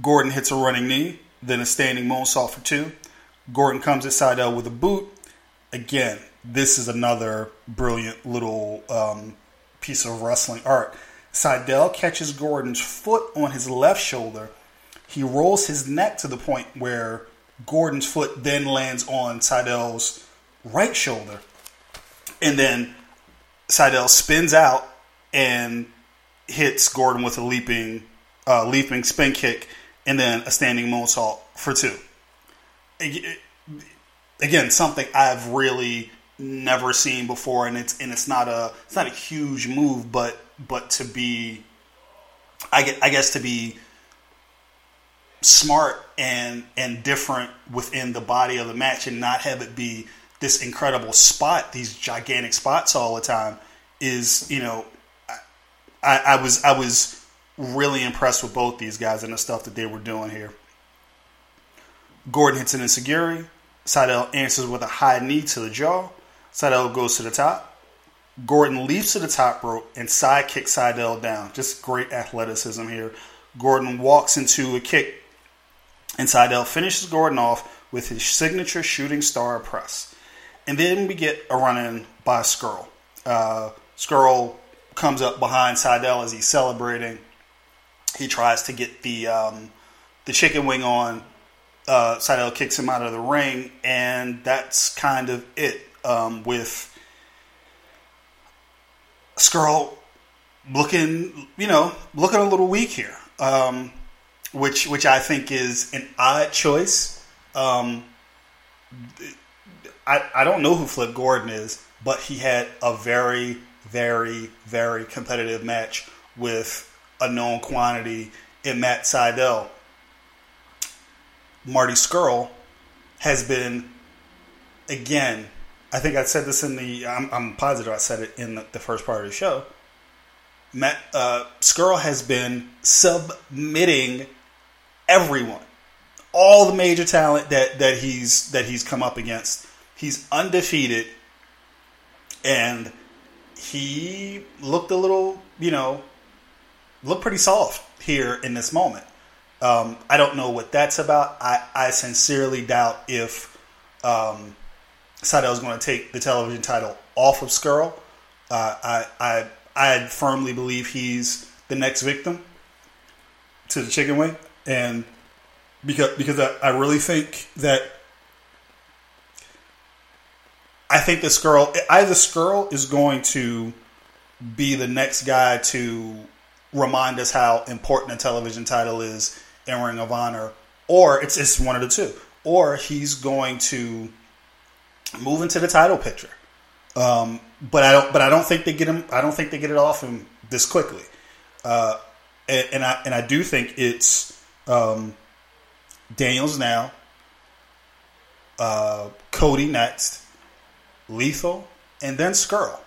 Gordon hits a running knee, then a standing moonsault for two. Gordon comes at Sydal with a boot. Again, this is another brilliant little um, piece of wrestling art. Sydal catches Gordon's foot on his left shoulder. He rolls his neck to the point where Gordon's foot then lands on Sydal's right shoulder. And then Sydal spins out and hits Gordon with a leaping, uh, leaping spin kick, and then a standing moonsault for two. Again, something I've really never seen before, and it's and it's not a it's not a huge move, but but to be, I get I guess to be smart and and different within the body of the match, and not have it be this incredible spot, these gigantic spots all the time, is you know, I, I was I was really impressed with both these guys and the stuff that they were doing here. Gordon hits an enzuigiri. Sydal answers with a high knee to the jaw. Sydal goes to the top. Gordon leaps to the top rope and side kicks Sydal down. Just great athleticism here. Gordon walks into a kick, and Sydal finishes Gordon off with his signature shooting star press. And then we get a run in by Scurll. Uh, Scurll comes up behind Sydal as he's celebrating. He tries to get the um, the chicken wing on. Uh, Sydal kicks him out of the ring, and that's kind of it. Um, with Scurll looking, you know, looking a little weak here, um, which which I think is an odd choice. Um, I I don't know who Flip Gordon is, but he had a very very very competitive match with a known quantity in Matt Sydal. Marty Scurll has been again I think I said this in the. I'm, I'm positive I said it in the, the, first part of the show. Matt uh, Scurll has been submitting everyone, all the major talent that that he's that he's come up against. He's undefeated, and he looked a little, you know, looked pretty soft here in this moment. Um, I don't know what that's about. I, I sincerely doubt if. Um, decided I was going to take the television title off of Scurll. Uh, I, I, I firmly believe he's the next victim to the chicken wing, and because because I, I really think that I think the Scurll either Scurll is going to be the next guy to remind us how important a television title is in Ring of Honor, or it's it's one of the two, or he's going to move into the title picture. Um, but I don't. But I don't think they get him. I don't think they get it off him this quickly. Uh, and, and, I and I do think it's um, Daniels now, uh, Cody next, Lethal, and then Scurll.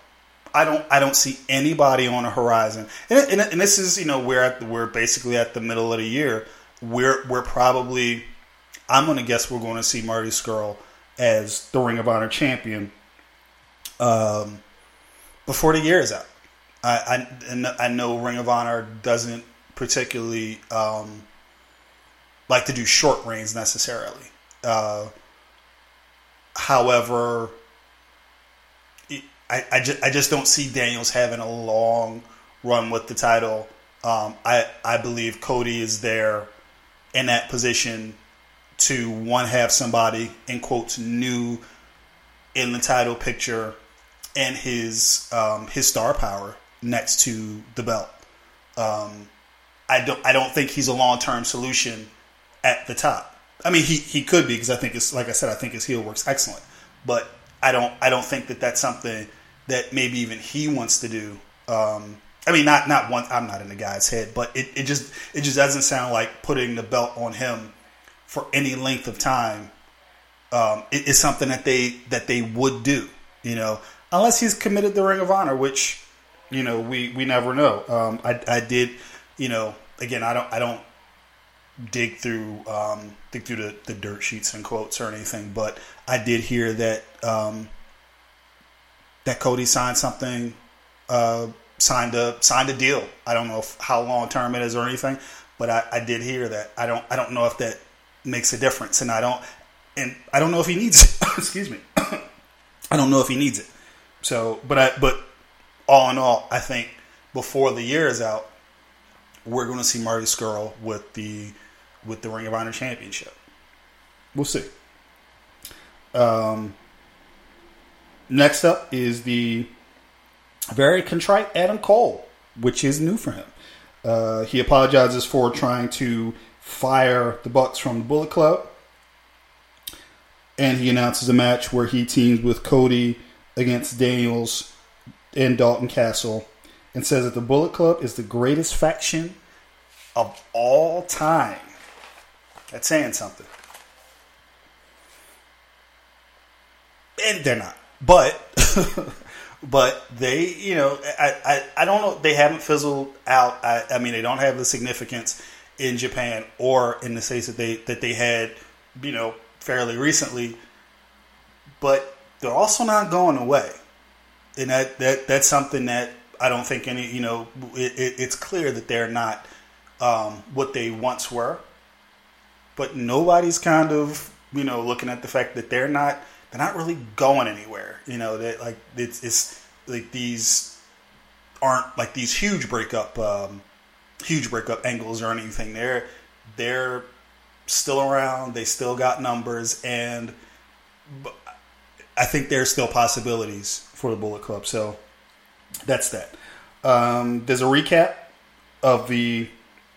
I don't. I don't see anybody on the horizon. And, and, and this is you know we're at we're basically at the middle of the year. We're we're probably. I'm going to guess we're going to see Marty Scurll as the Ring of Honor champion um, before the year is out. I, I, I know Ring of Honor doesn't particularly um, like to do short reigns necessarily. Uh, however, I, I, just, I just don't see Daniels having a long run with the title. Um, I, I believe Cody is there in that position to one have somebody in quotes new in the title picture and his um, his star power next to the belt. Um, I don't I don't think he's a long term solution at the top. I mean, he, he could be because I think it's like I said, I think his heel works excellent, but I don't I don't think that that's something that maybe even he wants to do. Um, I mean, not not one. I'm not in the guy's head, but it, it just it just doesn't sound like putting the belt on him for any length of time um, it, is something that they that they would do. You know, unless he's committed the Ring of Honor, which you know we we never know. Um, I I did, you know, again I don't I don't dig through um, dig through the, the dirt sheets and quotes or anything, but I did hear that um, that Cody signed something, uh, signed a signed a deal. I don't know if, how long term it is or anything, but I, I did hear that. I don't I don't know if that makes a difference. And I don't, and I don't know if he needs. It. Excuse me. I don't know if he needs it. So, but I, but all in all, I think before the year is out, we're going to see Marty Scurll with the with the Ring of Honor Championship. We'll see. Um, next up is the very contrite Adam Cole, which is new for him. Uh, he apologizes for trying to fire the Bucks from the Bullet Club, and he announces a match where he teams with Cody against Daniels and Dalton Castle, and says that the Bullet Club is the greatest faction of all time. That's saying something. And they're not. But but they, you know, I, I, I don't know. They haven't fizzled out. I, I mean, they don't have the significance in Japan or in the states that they that they had, you know, fairly recently. But they're also not going away, and that, that that's something that I don't think any, you know, it, it, it's clear that they're not um, what they once were. But nobody's kind of, you know, looking at the fact that they're not they're not really going anywhere. You know that like it's it's like these aren't like these huge breakup um, huge breakup angles or anything. They're they're still around. They still got numbers, and I think there's still possibilities for the Bullet Club. So that's that. Um, there's a recap of the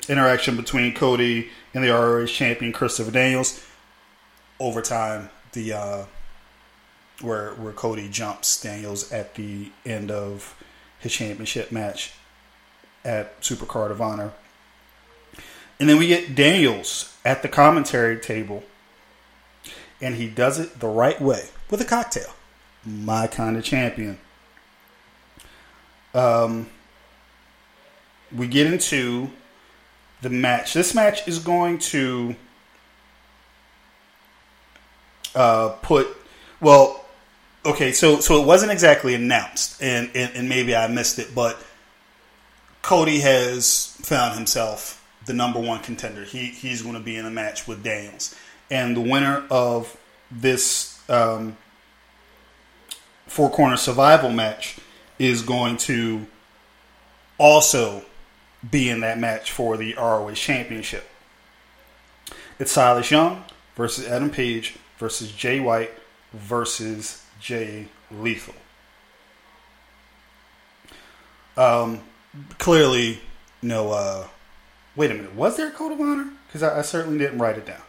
interaction between Cody and the ROH champion Christopher Daniels. Overtime, the uh, where where Cody jumps Daniels at the end of his championship match at Super Card of Honor. And then we get Daniels at the commentary table, and he does it the right way with a cocktail. My kind of champion. Um, we get into the match. This match is going to uh, put well. Okay, so so it wasn't exactly announced, and, and and maybe I missed it, but Cody has found himself the number one contender. He he's going to be in a match with Daniels, and the winner of this um, four corner survival match is going to also be in that match for the ROH Championship. It's Silas Young versus Adam Page versus Jay White versus Jay Lethal. Um, clearly, no. Uh, wait a minute. Was there a code of honor? Because I, I, certainly didn't write it down.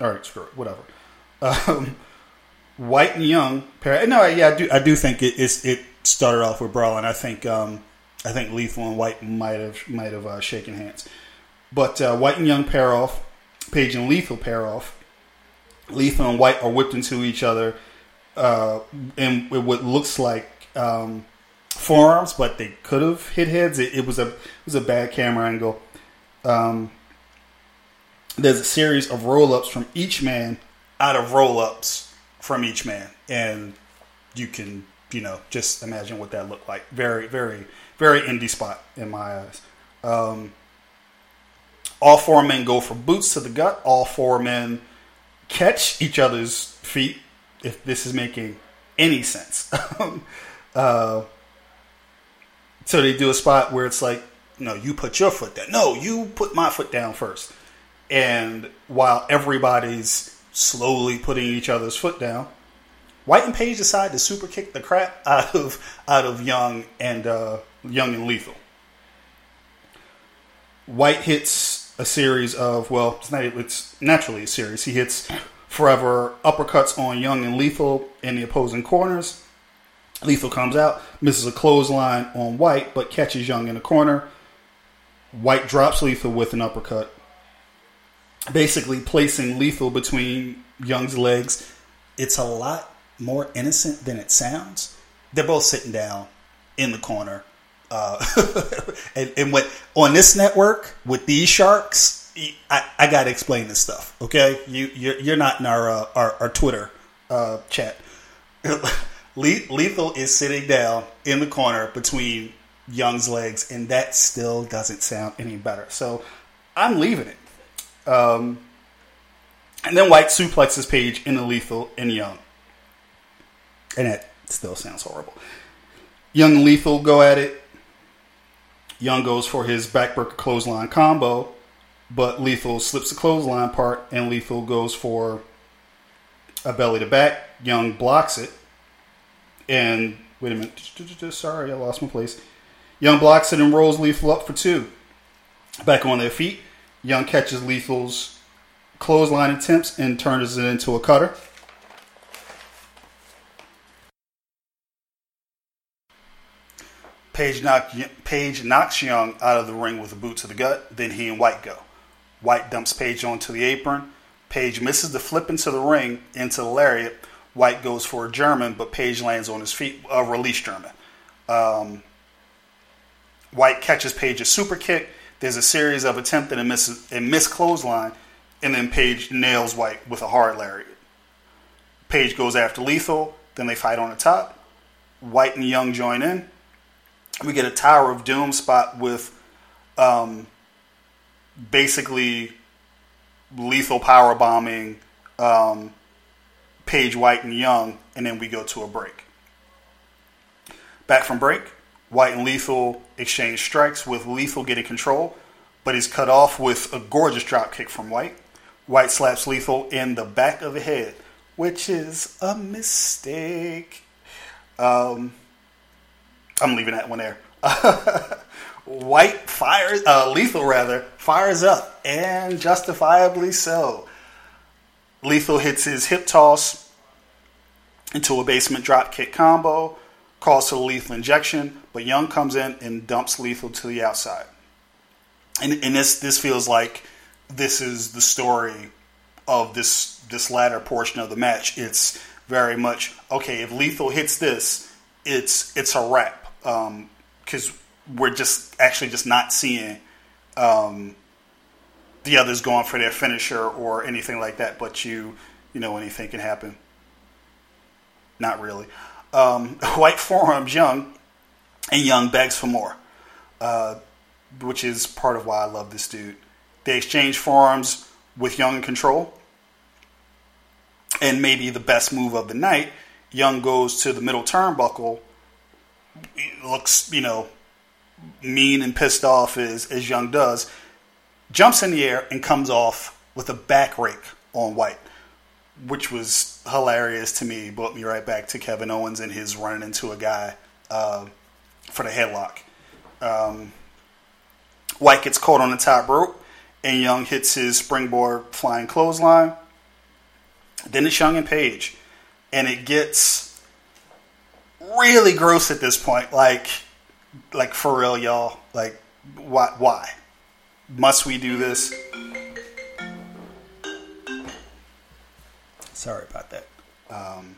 All right, screw it. Whatever. Um, White and Young. Pair no, yeah, I do. I do think it it started off with brawling. I think um, I think Lethal and White might have might have uh, shaken hands, but uh, White and Young pair off. Page and Lethal pair off. Lethal and White are whipped into each other, uh, and what looks like um, forearms, but they could have hit heads. It, it, was a it was a bad camera angle. Um, there's a series of roll ups from each man out of roll ups from each man, and you can you know just imagine what that looked like. Very very very indie spot in my eyes. Um, all four men go for boots to the gut. All four men catch each other's feet. If this is making any sense. uh, so they do a spot where it's like, no, you put your foot down. No, you put my foot down first. And while everybody's slowly putting each other's foot down, White and Page decide to super kick the crap out of out of Young and uh, Young and Lethal. White hits a series of well, it's not it's naturally a series. He hits forever uppercuts on Young and Lethal in the opposing corners. Lethal comes out, misses a clothesline on White, but catches Young in the corner. White drops Lethal with an uppercut, basically placing Lethal between Young's legs. It's a lot more innocent than it sounds. They're both sitting down in the corner. Uh, and, and what on this network with these sharks, I, I got to explain this stuff. Okay, you you're, you're not in our uh, our, our, Twitter uh, chat. Lethal is sitting down in the corner between Young's legs, and that still doesn't sound any better. So I'm leaving it. Um, and then White suplexes Page into Lethal and Young. And that Still sounds horrible. Young and Lethal go at it. Young goes for his backbreaker clothesline combo, but Lethal slips the clothesline part, and Lethal goes for a belly to back. Young blocks it, and wait a minute. Sorry, I lost my place. Young blocks it and rolls Lethal up for two. Back on their feet, Young catches Lethal's clothesline attempts and turns it into a cutter. Page, knock, Page knocks Young out of the ring with a boot to the gut. Then he and White go. White dumps Page onto the apron. Page misses the flip into the ring into the lariat. White goes for a German, but Page lands on his feet, a release German. Um, White catches Page's super kick. There's a series of attempted and miss and miss clothesline, and then Page nails White with a hard lariat. Page goes after Lethal. Then they fight on the top. White and Young join in. We get a Tower of Doom spot with um, basically lethal power bombing um, Page White and Young, and then we go to a break. Back from break, White and Lethal exchange strikes with Lethal getting control, but he's cut off with a gorgeous drop kick from White. White slaps Lethal in the back of the head, which is a mistake. Um, I'm leaving that one there. White fires, uh, Lethal rather, fires up, and justifiably so. Lethal hits his hip toss into a basement drop kick combo, calls for the lethal injection, but Young comes in and dumps Lethal to the outside. And, and this this feels like this is the story of this this latter portion of the match. It's very much okay. If Lethal hits this, it's it's a wrap because um, we're just actually just not seeing um, the others going for their finisher or anything like that. But you, you know, anything can happen. Not really. Um, White forearms Young, and Young begs for more, uh, which is part of why I love this dude. They exchange forearms with Young in control, and maybe the best move of the night. Young goes to the middle turnbuckle. Looks, you know, mean and pissed off as, as Young does, jumps in the air and comes off with a back rake on White, which was hilarious to me. Brought me right back to Kevin Owens and his running into a guy uh, for the headlock. Um, White gets caught on the top rope, and Young hits his springboard flying clothesline. Then it's Young and Page, and it gets really gross at this point. Like like for real, y'all. Like, why? Why must we do this? Sorry about that. Um,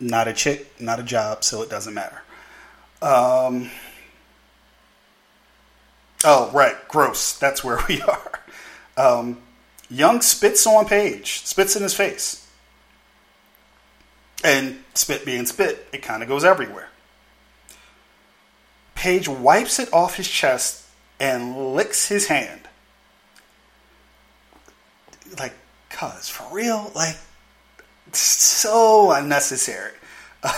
not a chick, not a job, so it doesn't matter. Um, oh, right, gross. That's where we are. Um, Young spits on Page, spits in his face. And spit being spit, it kind of goes everywhere. Page wipes it off his chest and licks his hand. Like, cuz, for real? Like, so unnecessary.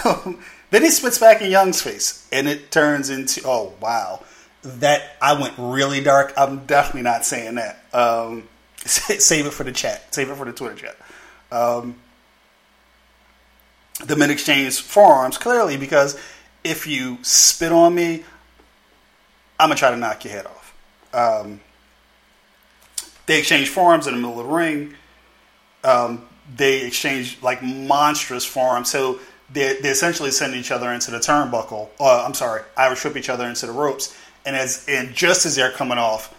Um, then he spits back in Young's face, and it turns into, oh, wow. That, I went really dark. I'm definitely not saying that. Um, save it for the chat. Save it for the Twitter chat. Um, the men exchange forearms clearly because if you spit on me, I'm gonna try to knock your head off. Um, they exchange forearms in the middle of the ring. Um, they exchange like monstrous forearms. So they they essentially send each other into the turnbuckle. Uh, I'm sorry, Irish whip each other into the ropes. And as and just as they're coming off,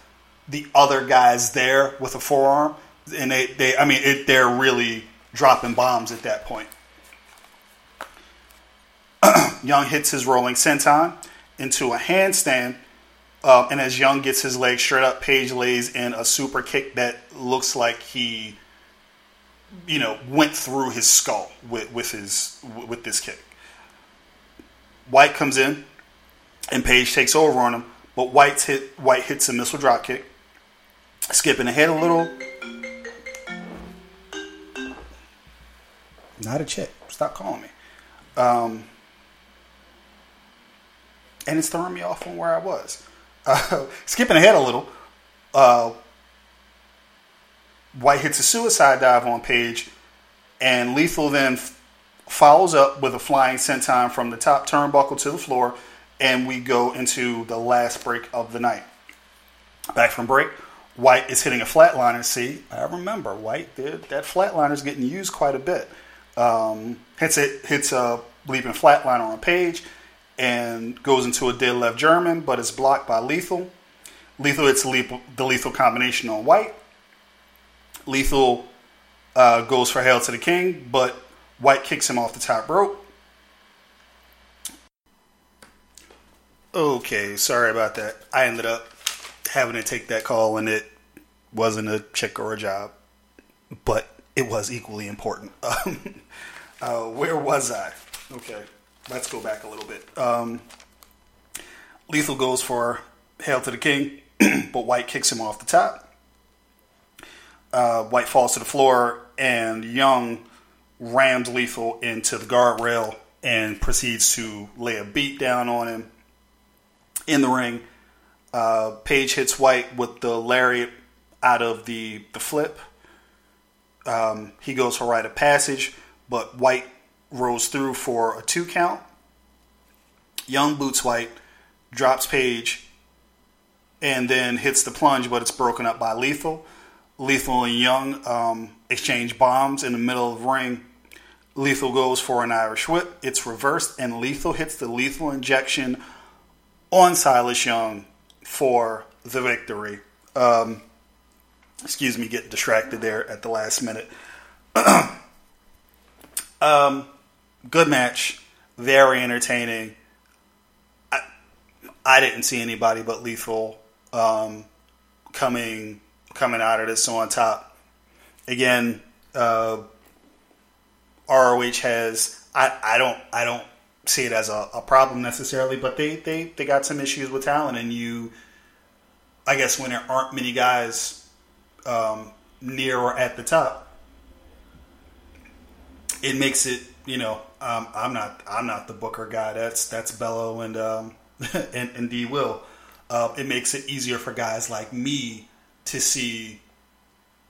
the other guy's there with a forearm, and they, they I mean it, they're really dropping bombs at that point. Young hits his rolling senton into a handstand um, and as Young gets his leg straight up, Page lays in a super kick that looks like he, you know, went through his skull with, with his with this kick. White comes in, and Page takes over on him, but White's hit White hits a missile drop kick, skipping ahead a little. Not a chick. Stop calling me. Um, and it's throwing me off from where I was. Uh, skipping ahead a little, uh, White hits a suicide dive on Page, and Lethal then f- follows up with a flying senton from the top turnbuckle to the floor, and we go into the last break of the night. Back from break, White is hitting a flatliner. See, I remember White did that flatliner is getting used quite a bit. Um, hits it, hits a leaping flatliner on Page, and goes into a deadlift German, but it's blocked by Lethal. Lethal hits the lethal, the lethal combination on White. Lethal uh, goes for Hail to the King, but White kicks him off the top rope. Okay, sorry about that. I ended up having to take that call, and it wasn't a check or a job, but it was equally important. Uh, where was I? Okay, let's go back a little bit. Um, Lethal goes for Hail to the King, but White kicks him off the top. Uh, White falls to the floor, and Young rams Lethal into the guardrail and proceeds to lay a beat down on him in the ring. Uh, Page hits White with the lariat out of the, the flip. Um, he goes for rite of passage, but White rolls through for a two count. Young boots White, drops Page, and then hits the plunge, but it's broken up by Lethal. Lethal and Young um, exchange bombs in the middle of the ring. Lethal goes for an Irish whip. It's reversed, and Lethal hits the lethal injection on Silas Young for the victory. Um, excuse me, get distracted there at the last minute. um, good match, very entertaining. I, I didn't see anybody but Lethal um, coming coming out of this So, on top. Again, uh, ROH has I, I don't I don't see it as a, a problem necessarily, but they, they they got some issues with talent, and you I guess when there aren't many guys um, near or at the top, it makes it you know um, I'm not I'm not the Booker guy. That's that's Bello and um, and, and D Will. Uh, it makes it easier for guys like me to see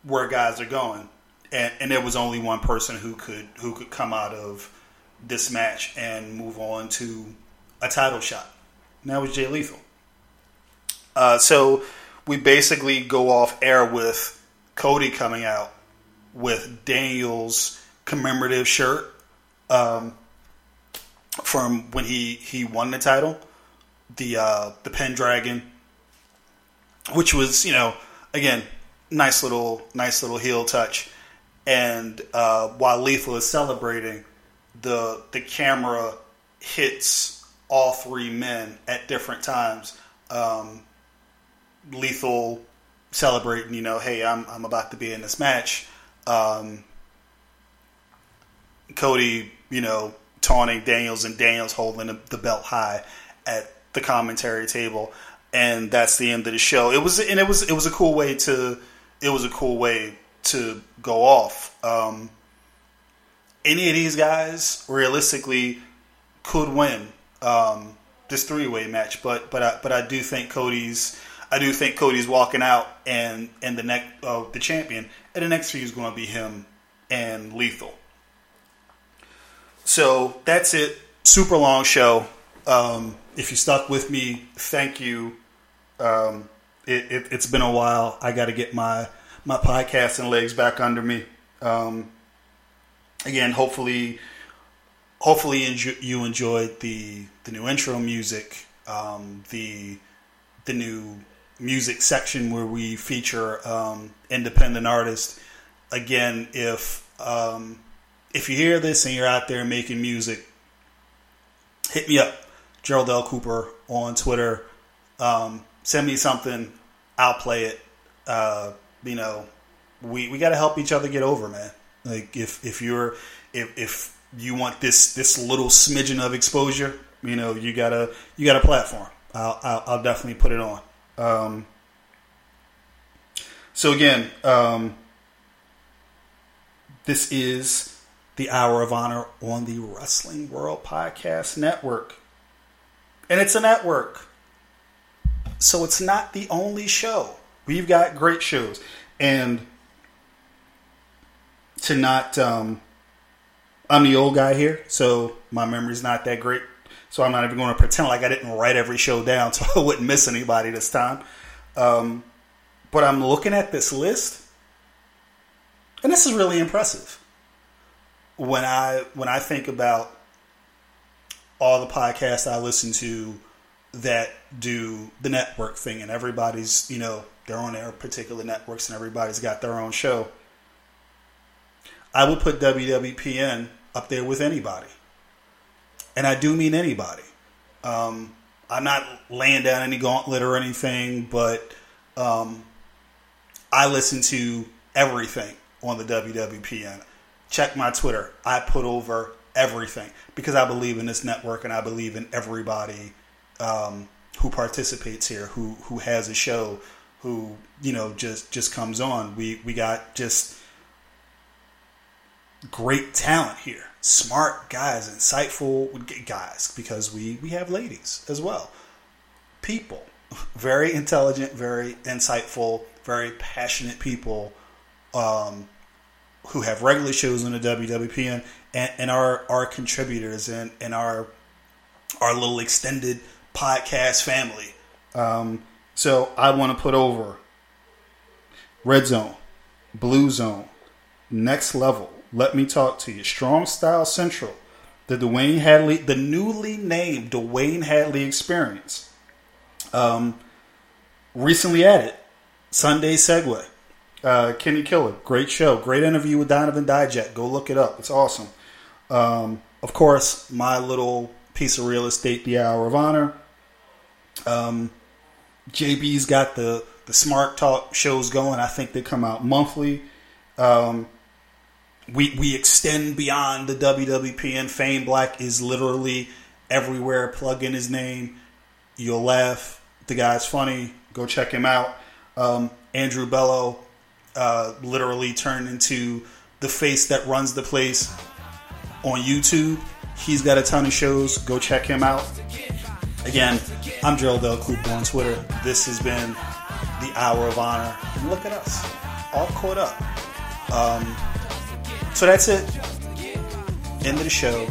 where guys are going. And, and there was only one person who could who could come out of this match and move on to a title shot. And that was Jay Lethal. Uh, so we basically go off air with Cody coming out with Daniel's commemorative shirt um, from when he, he won the title, the uh, the Pendragon, which was you know again nice little nice little heel touch. And uh, while Lethal is celebrating, the the camera hits all three men at different times. Um, Lethal celebrating, you know, hey, I'm I'm about to be in this match. Um, Cody, you know, taunting Daniels and Daniels holding the, belt high at the commentary table, and that's the end of the show. It was and it was it was a cool way to it was a cool way to go off. Um, any of these guys realistically could win um, this three way match, but but I, but I do think Cody's I do think Cody's walking out and and the next uh, the champion and the next feud is going to be him and Lethal. So that's it. Super long show. Um, if you stuck with me, thank you. Um, it, it, has been a while. I got to get my my podcasting legs back under me. Um, again, hopefully, hopefully you enjoyed the the new intro music, um, the the new music section where we feature um, independent artists. Again, if um, if you hear this and you're out there making music, hit me up, Gerald L. Cooper on Twitter. Um, send me something, I'll play it. Uh, you know, we, we got to help each other get over, man. Like if if you're if if you want this this little smidgen of exposure, you know, you gotta you got a platform. I'll, I'll, I'll definitely put it on. Um, so again, um, this is the Hour of Honor on the Wrestling World Podcast Network. And it's a network. So it's not the only show. We've got great shows. And to not, um, I'm the old guy here, so my memory's not that great. So I'm not even going to pretend like I didn't write every show down so I wouldn't miss anybody this time. Um, but I'm looking at this list, and this is really impressive. When I when I think about all the podcasts I listen to that do the network thing, and everybody's you know they're on their particular networks, and everybody's got their own show. I would put WWPN up there with anybody, and I do mean anybody. Um, I'm not laying down any gauntlet or anything, but um, I listen to everything on the WWPN. Check my Twitter. I put over everything because I believe in this network and I believe in everybody um, who participates here, who who has a show, who you know just just comes on. We we got just great talent here, smart guys, insightful guys because we we have ladies as well, people, very intelligent, very insightful, very passionate people. Um, who have regular shows on the WWPN and, and are are contributors and, in our our little extended podcast family. Um, so I want to put over Red Zone, Blue Zone, Next Level. Let me talk to you. Strong Style Central, the Dwayne Hadley, the newly named Dwayne Hadley Experience. Um, recently added Sunday Segue. Uh, Kenny Killer, great show, great interview with Donovan Dijak. Go look it up; it's awesome. Um, of course, my little piece of real estate, the Hour of Honor. Um, JB's got the the Smart Talk shows going. I think they come out monthly. Um, we we extend beyond the WWPN. Fame Black is literally everywhere. Plug in his name, you'll laugh. The guy's funny. Go check him out. Um, Andrew Bello uh, literally turned into the face that runs the place on YouTube. He's got a ton of shows. Go check him out. Again, I'm Gerald Del Cooper on Twitter. This has been the Hour of Honor. And look at us, all caught up. Um, so that's it. End of the show.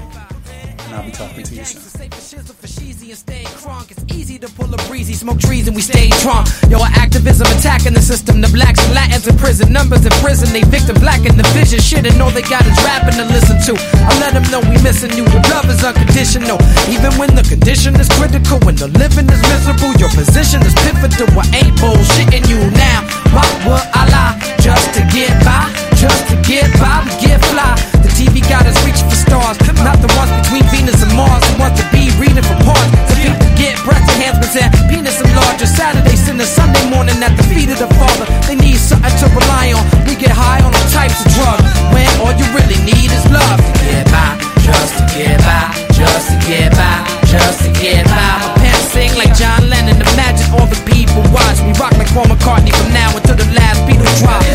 And I'll be talking to you soon. It's easy to pull a breezy, smoke trees and we stay drunk. Yo, our activism attacking the system. The blacks and Latins in prison, numbers in prison. They victim black in the vision. Shit, and all they got is rapping to listen to. I let them know we missing you. The love is unconditional. Even when the condition is critical, when the living is miserable, your position is pivotal. I ain't bullshitting you now. Why would I lie? Just to get by, just to get by, we get fly. The TV got us reaching for stars, not the ones between Venus and Mars who wants to be reading for parts. To people get breast enhancements and penis enlarger. Saturday, sin the Sunday morning at the feet of the Father. They need something to rely on. We get high on all types of drugs. When all you really need is love to get by, just to get by, just to get by, just to get by. My pants sing like John Lennon. Imagine all the people watch me rock like Paul McCartney from now until the last Beatles drop.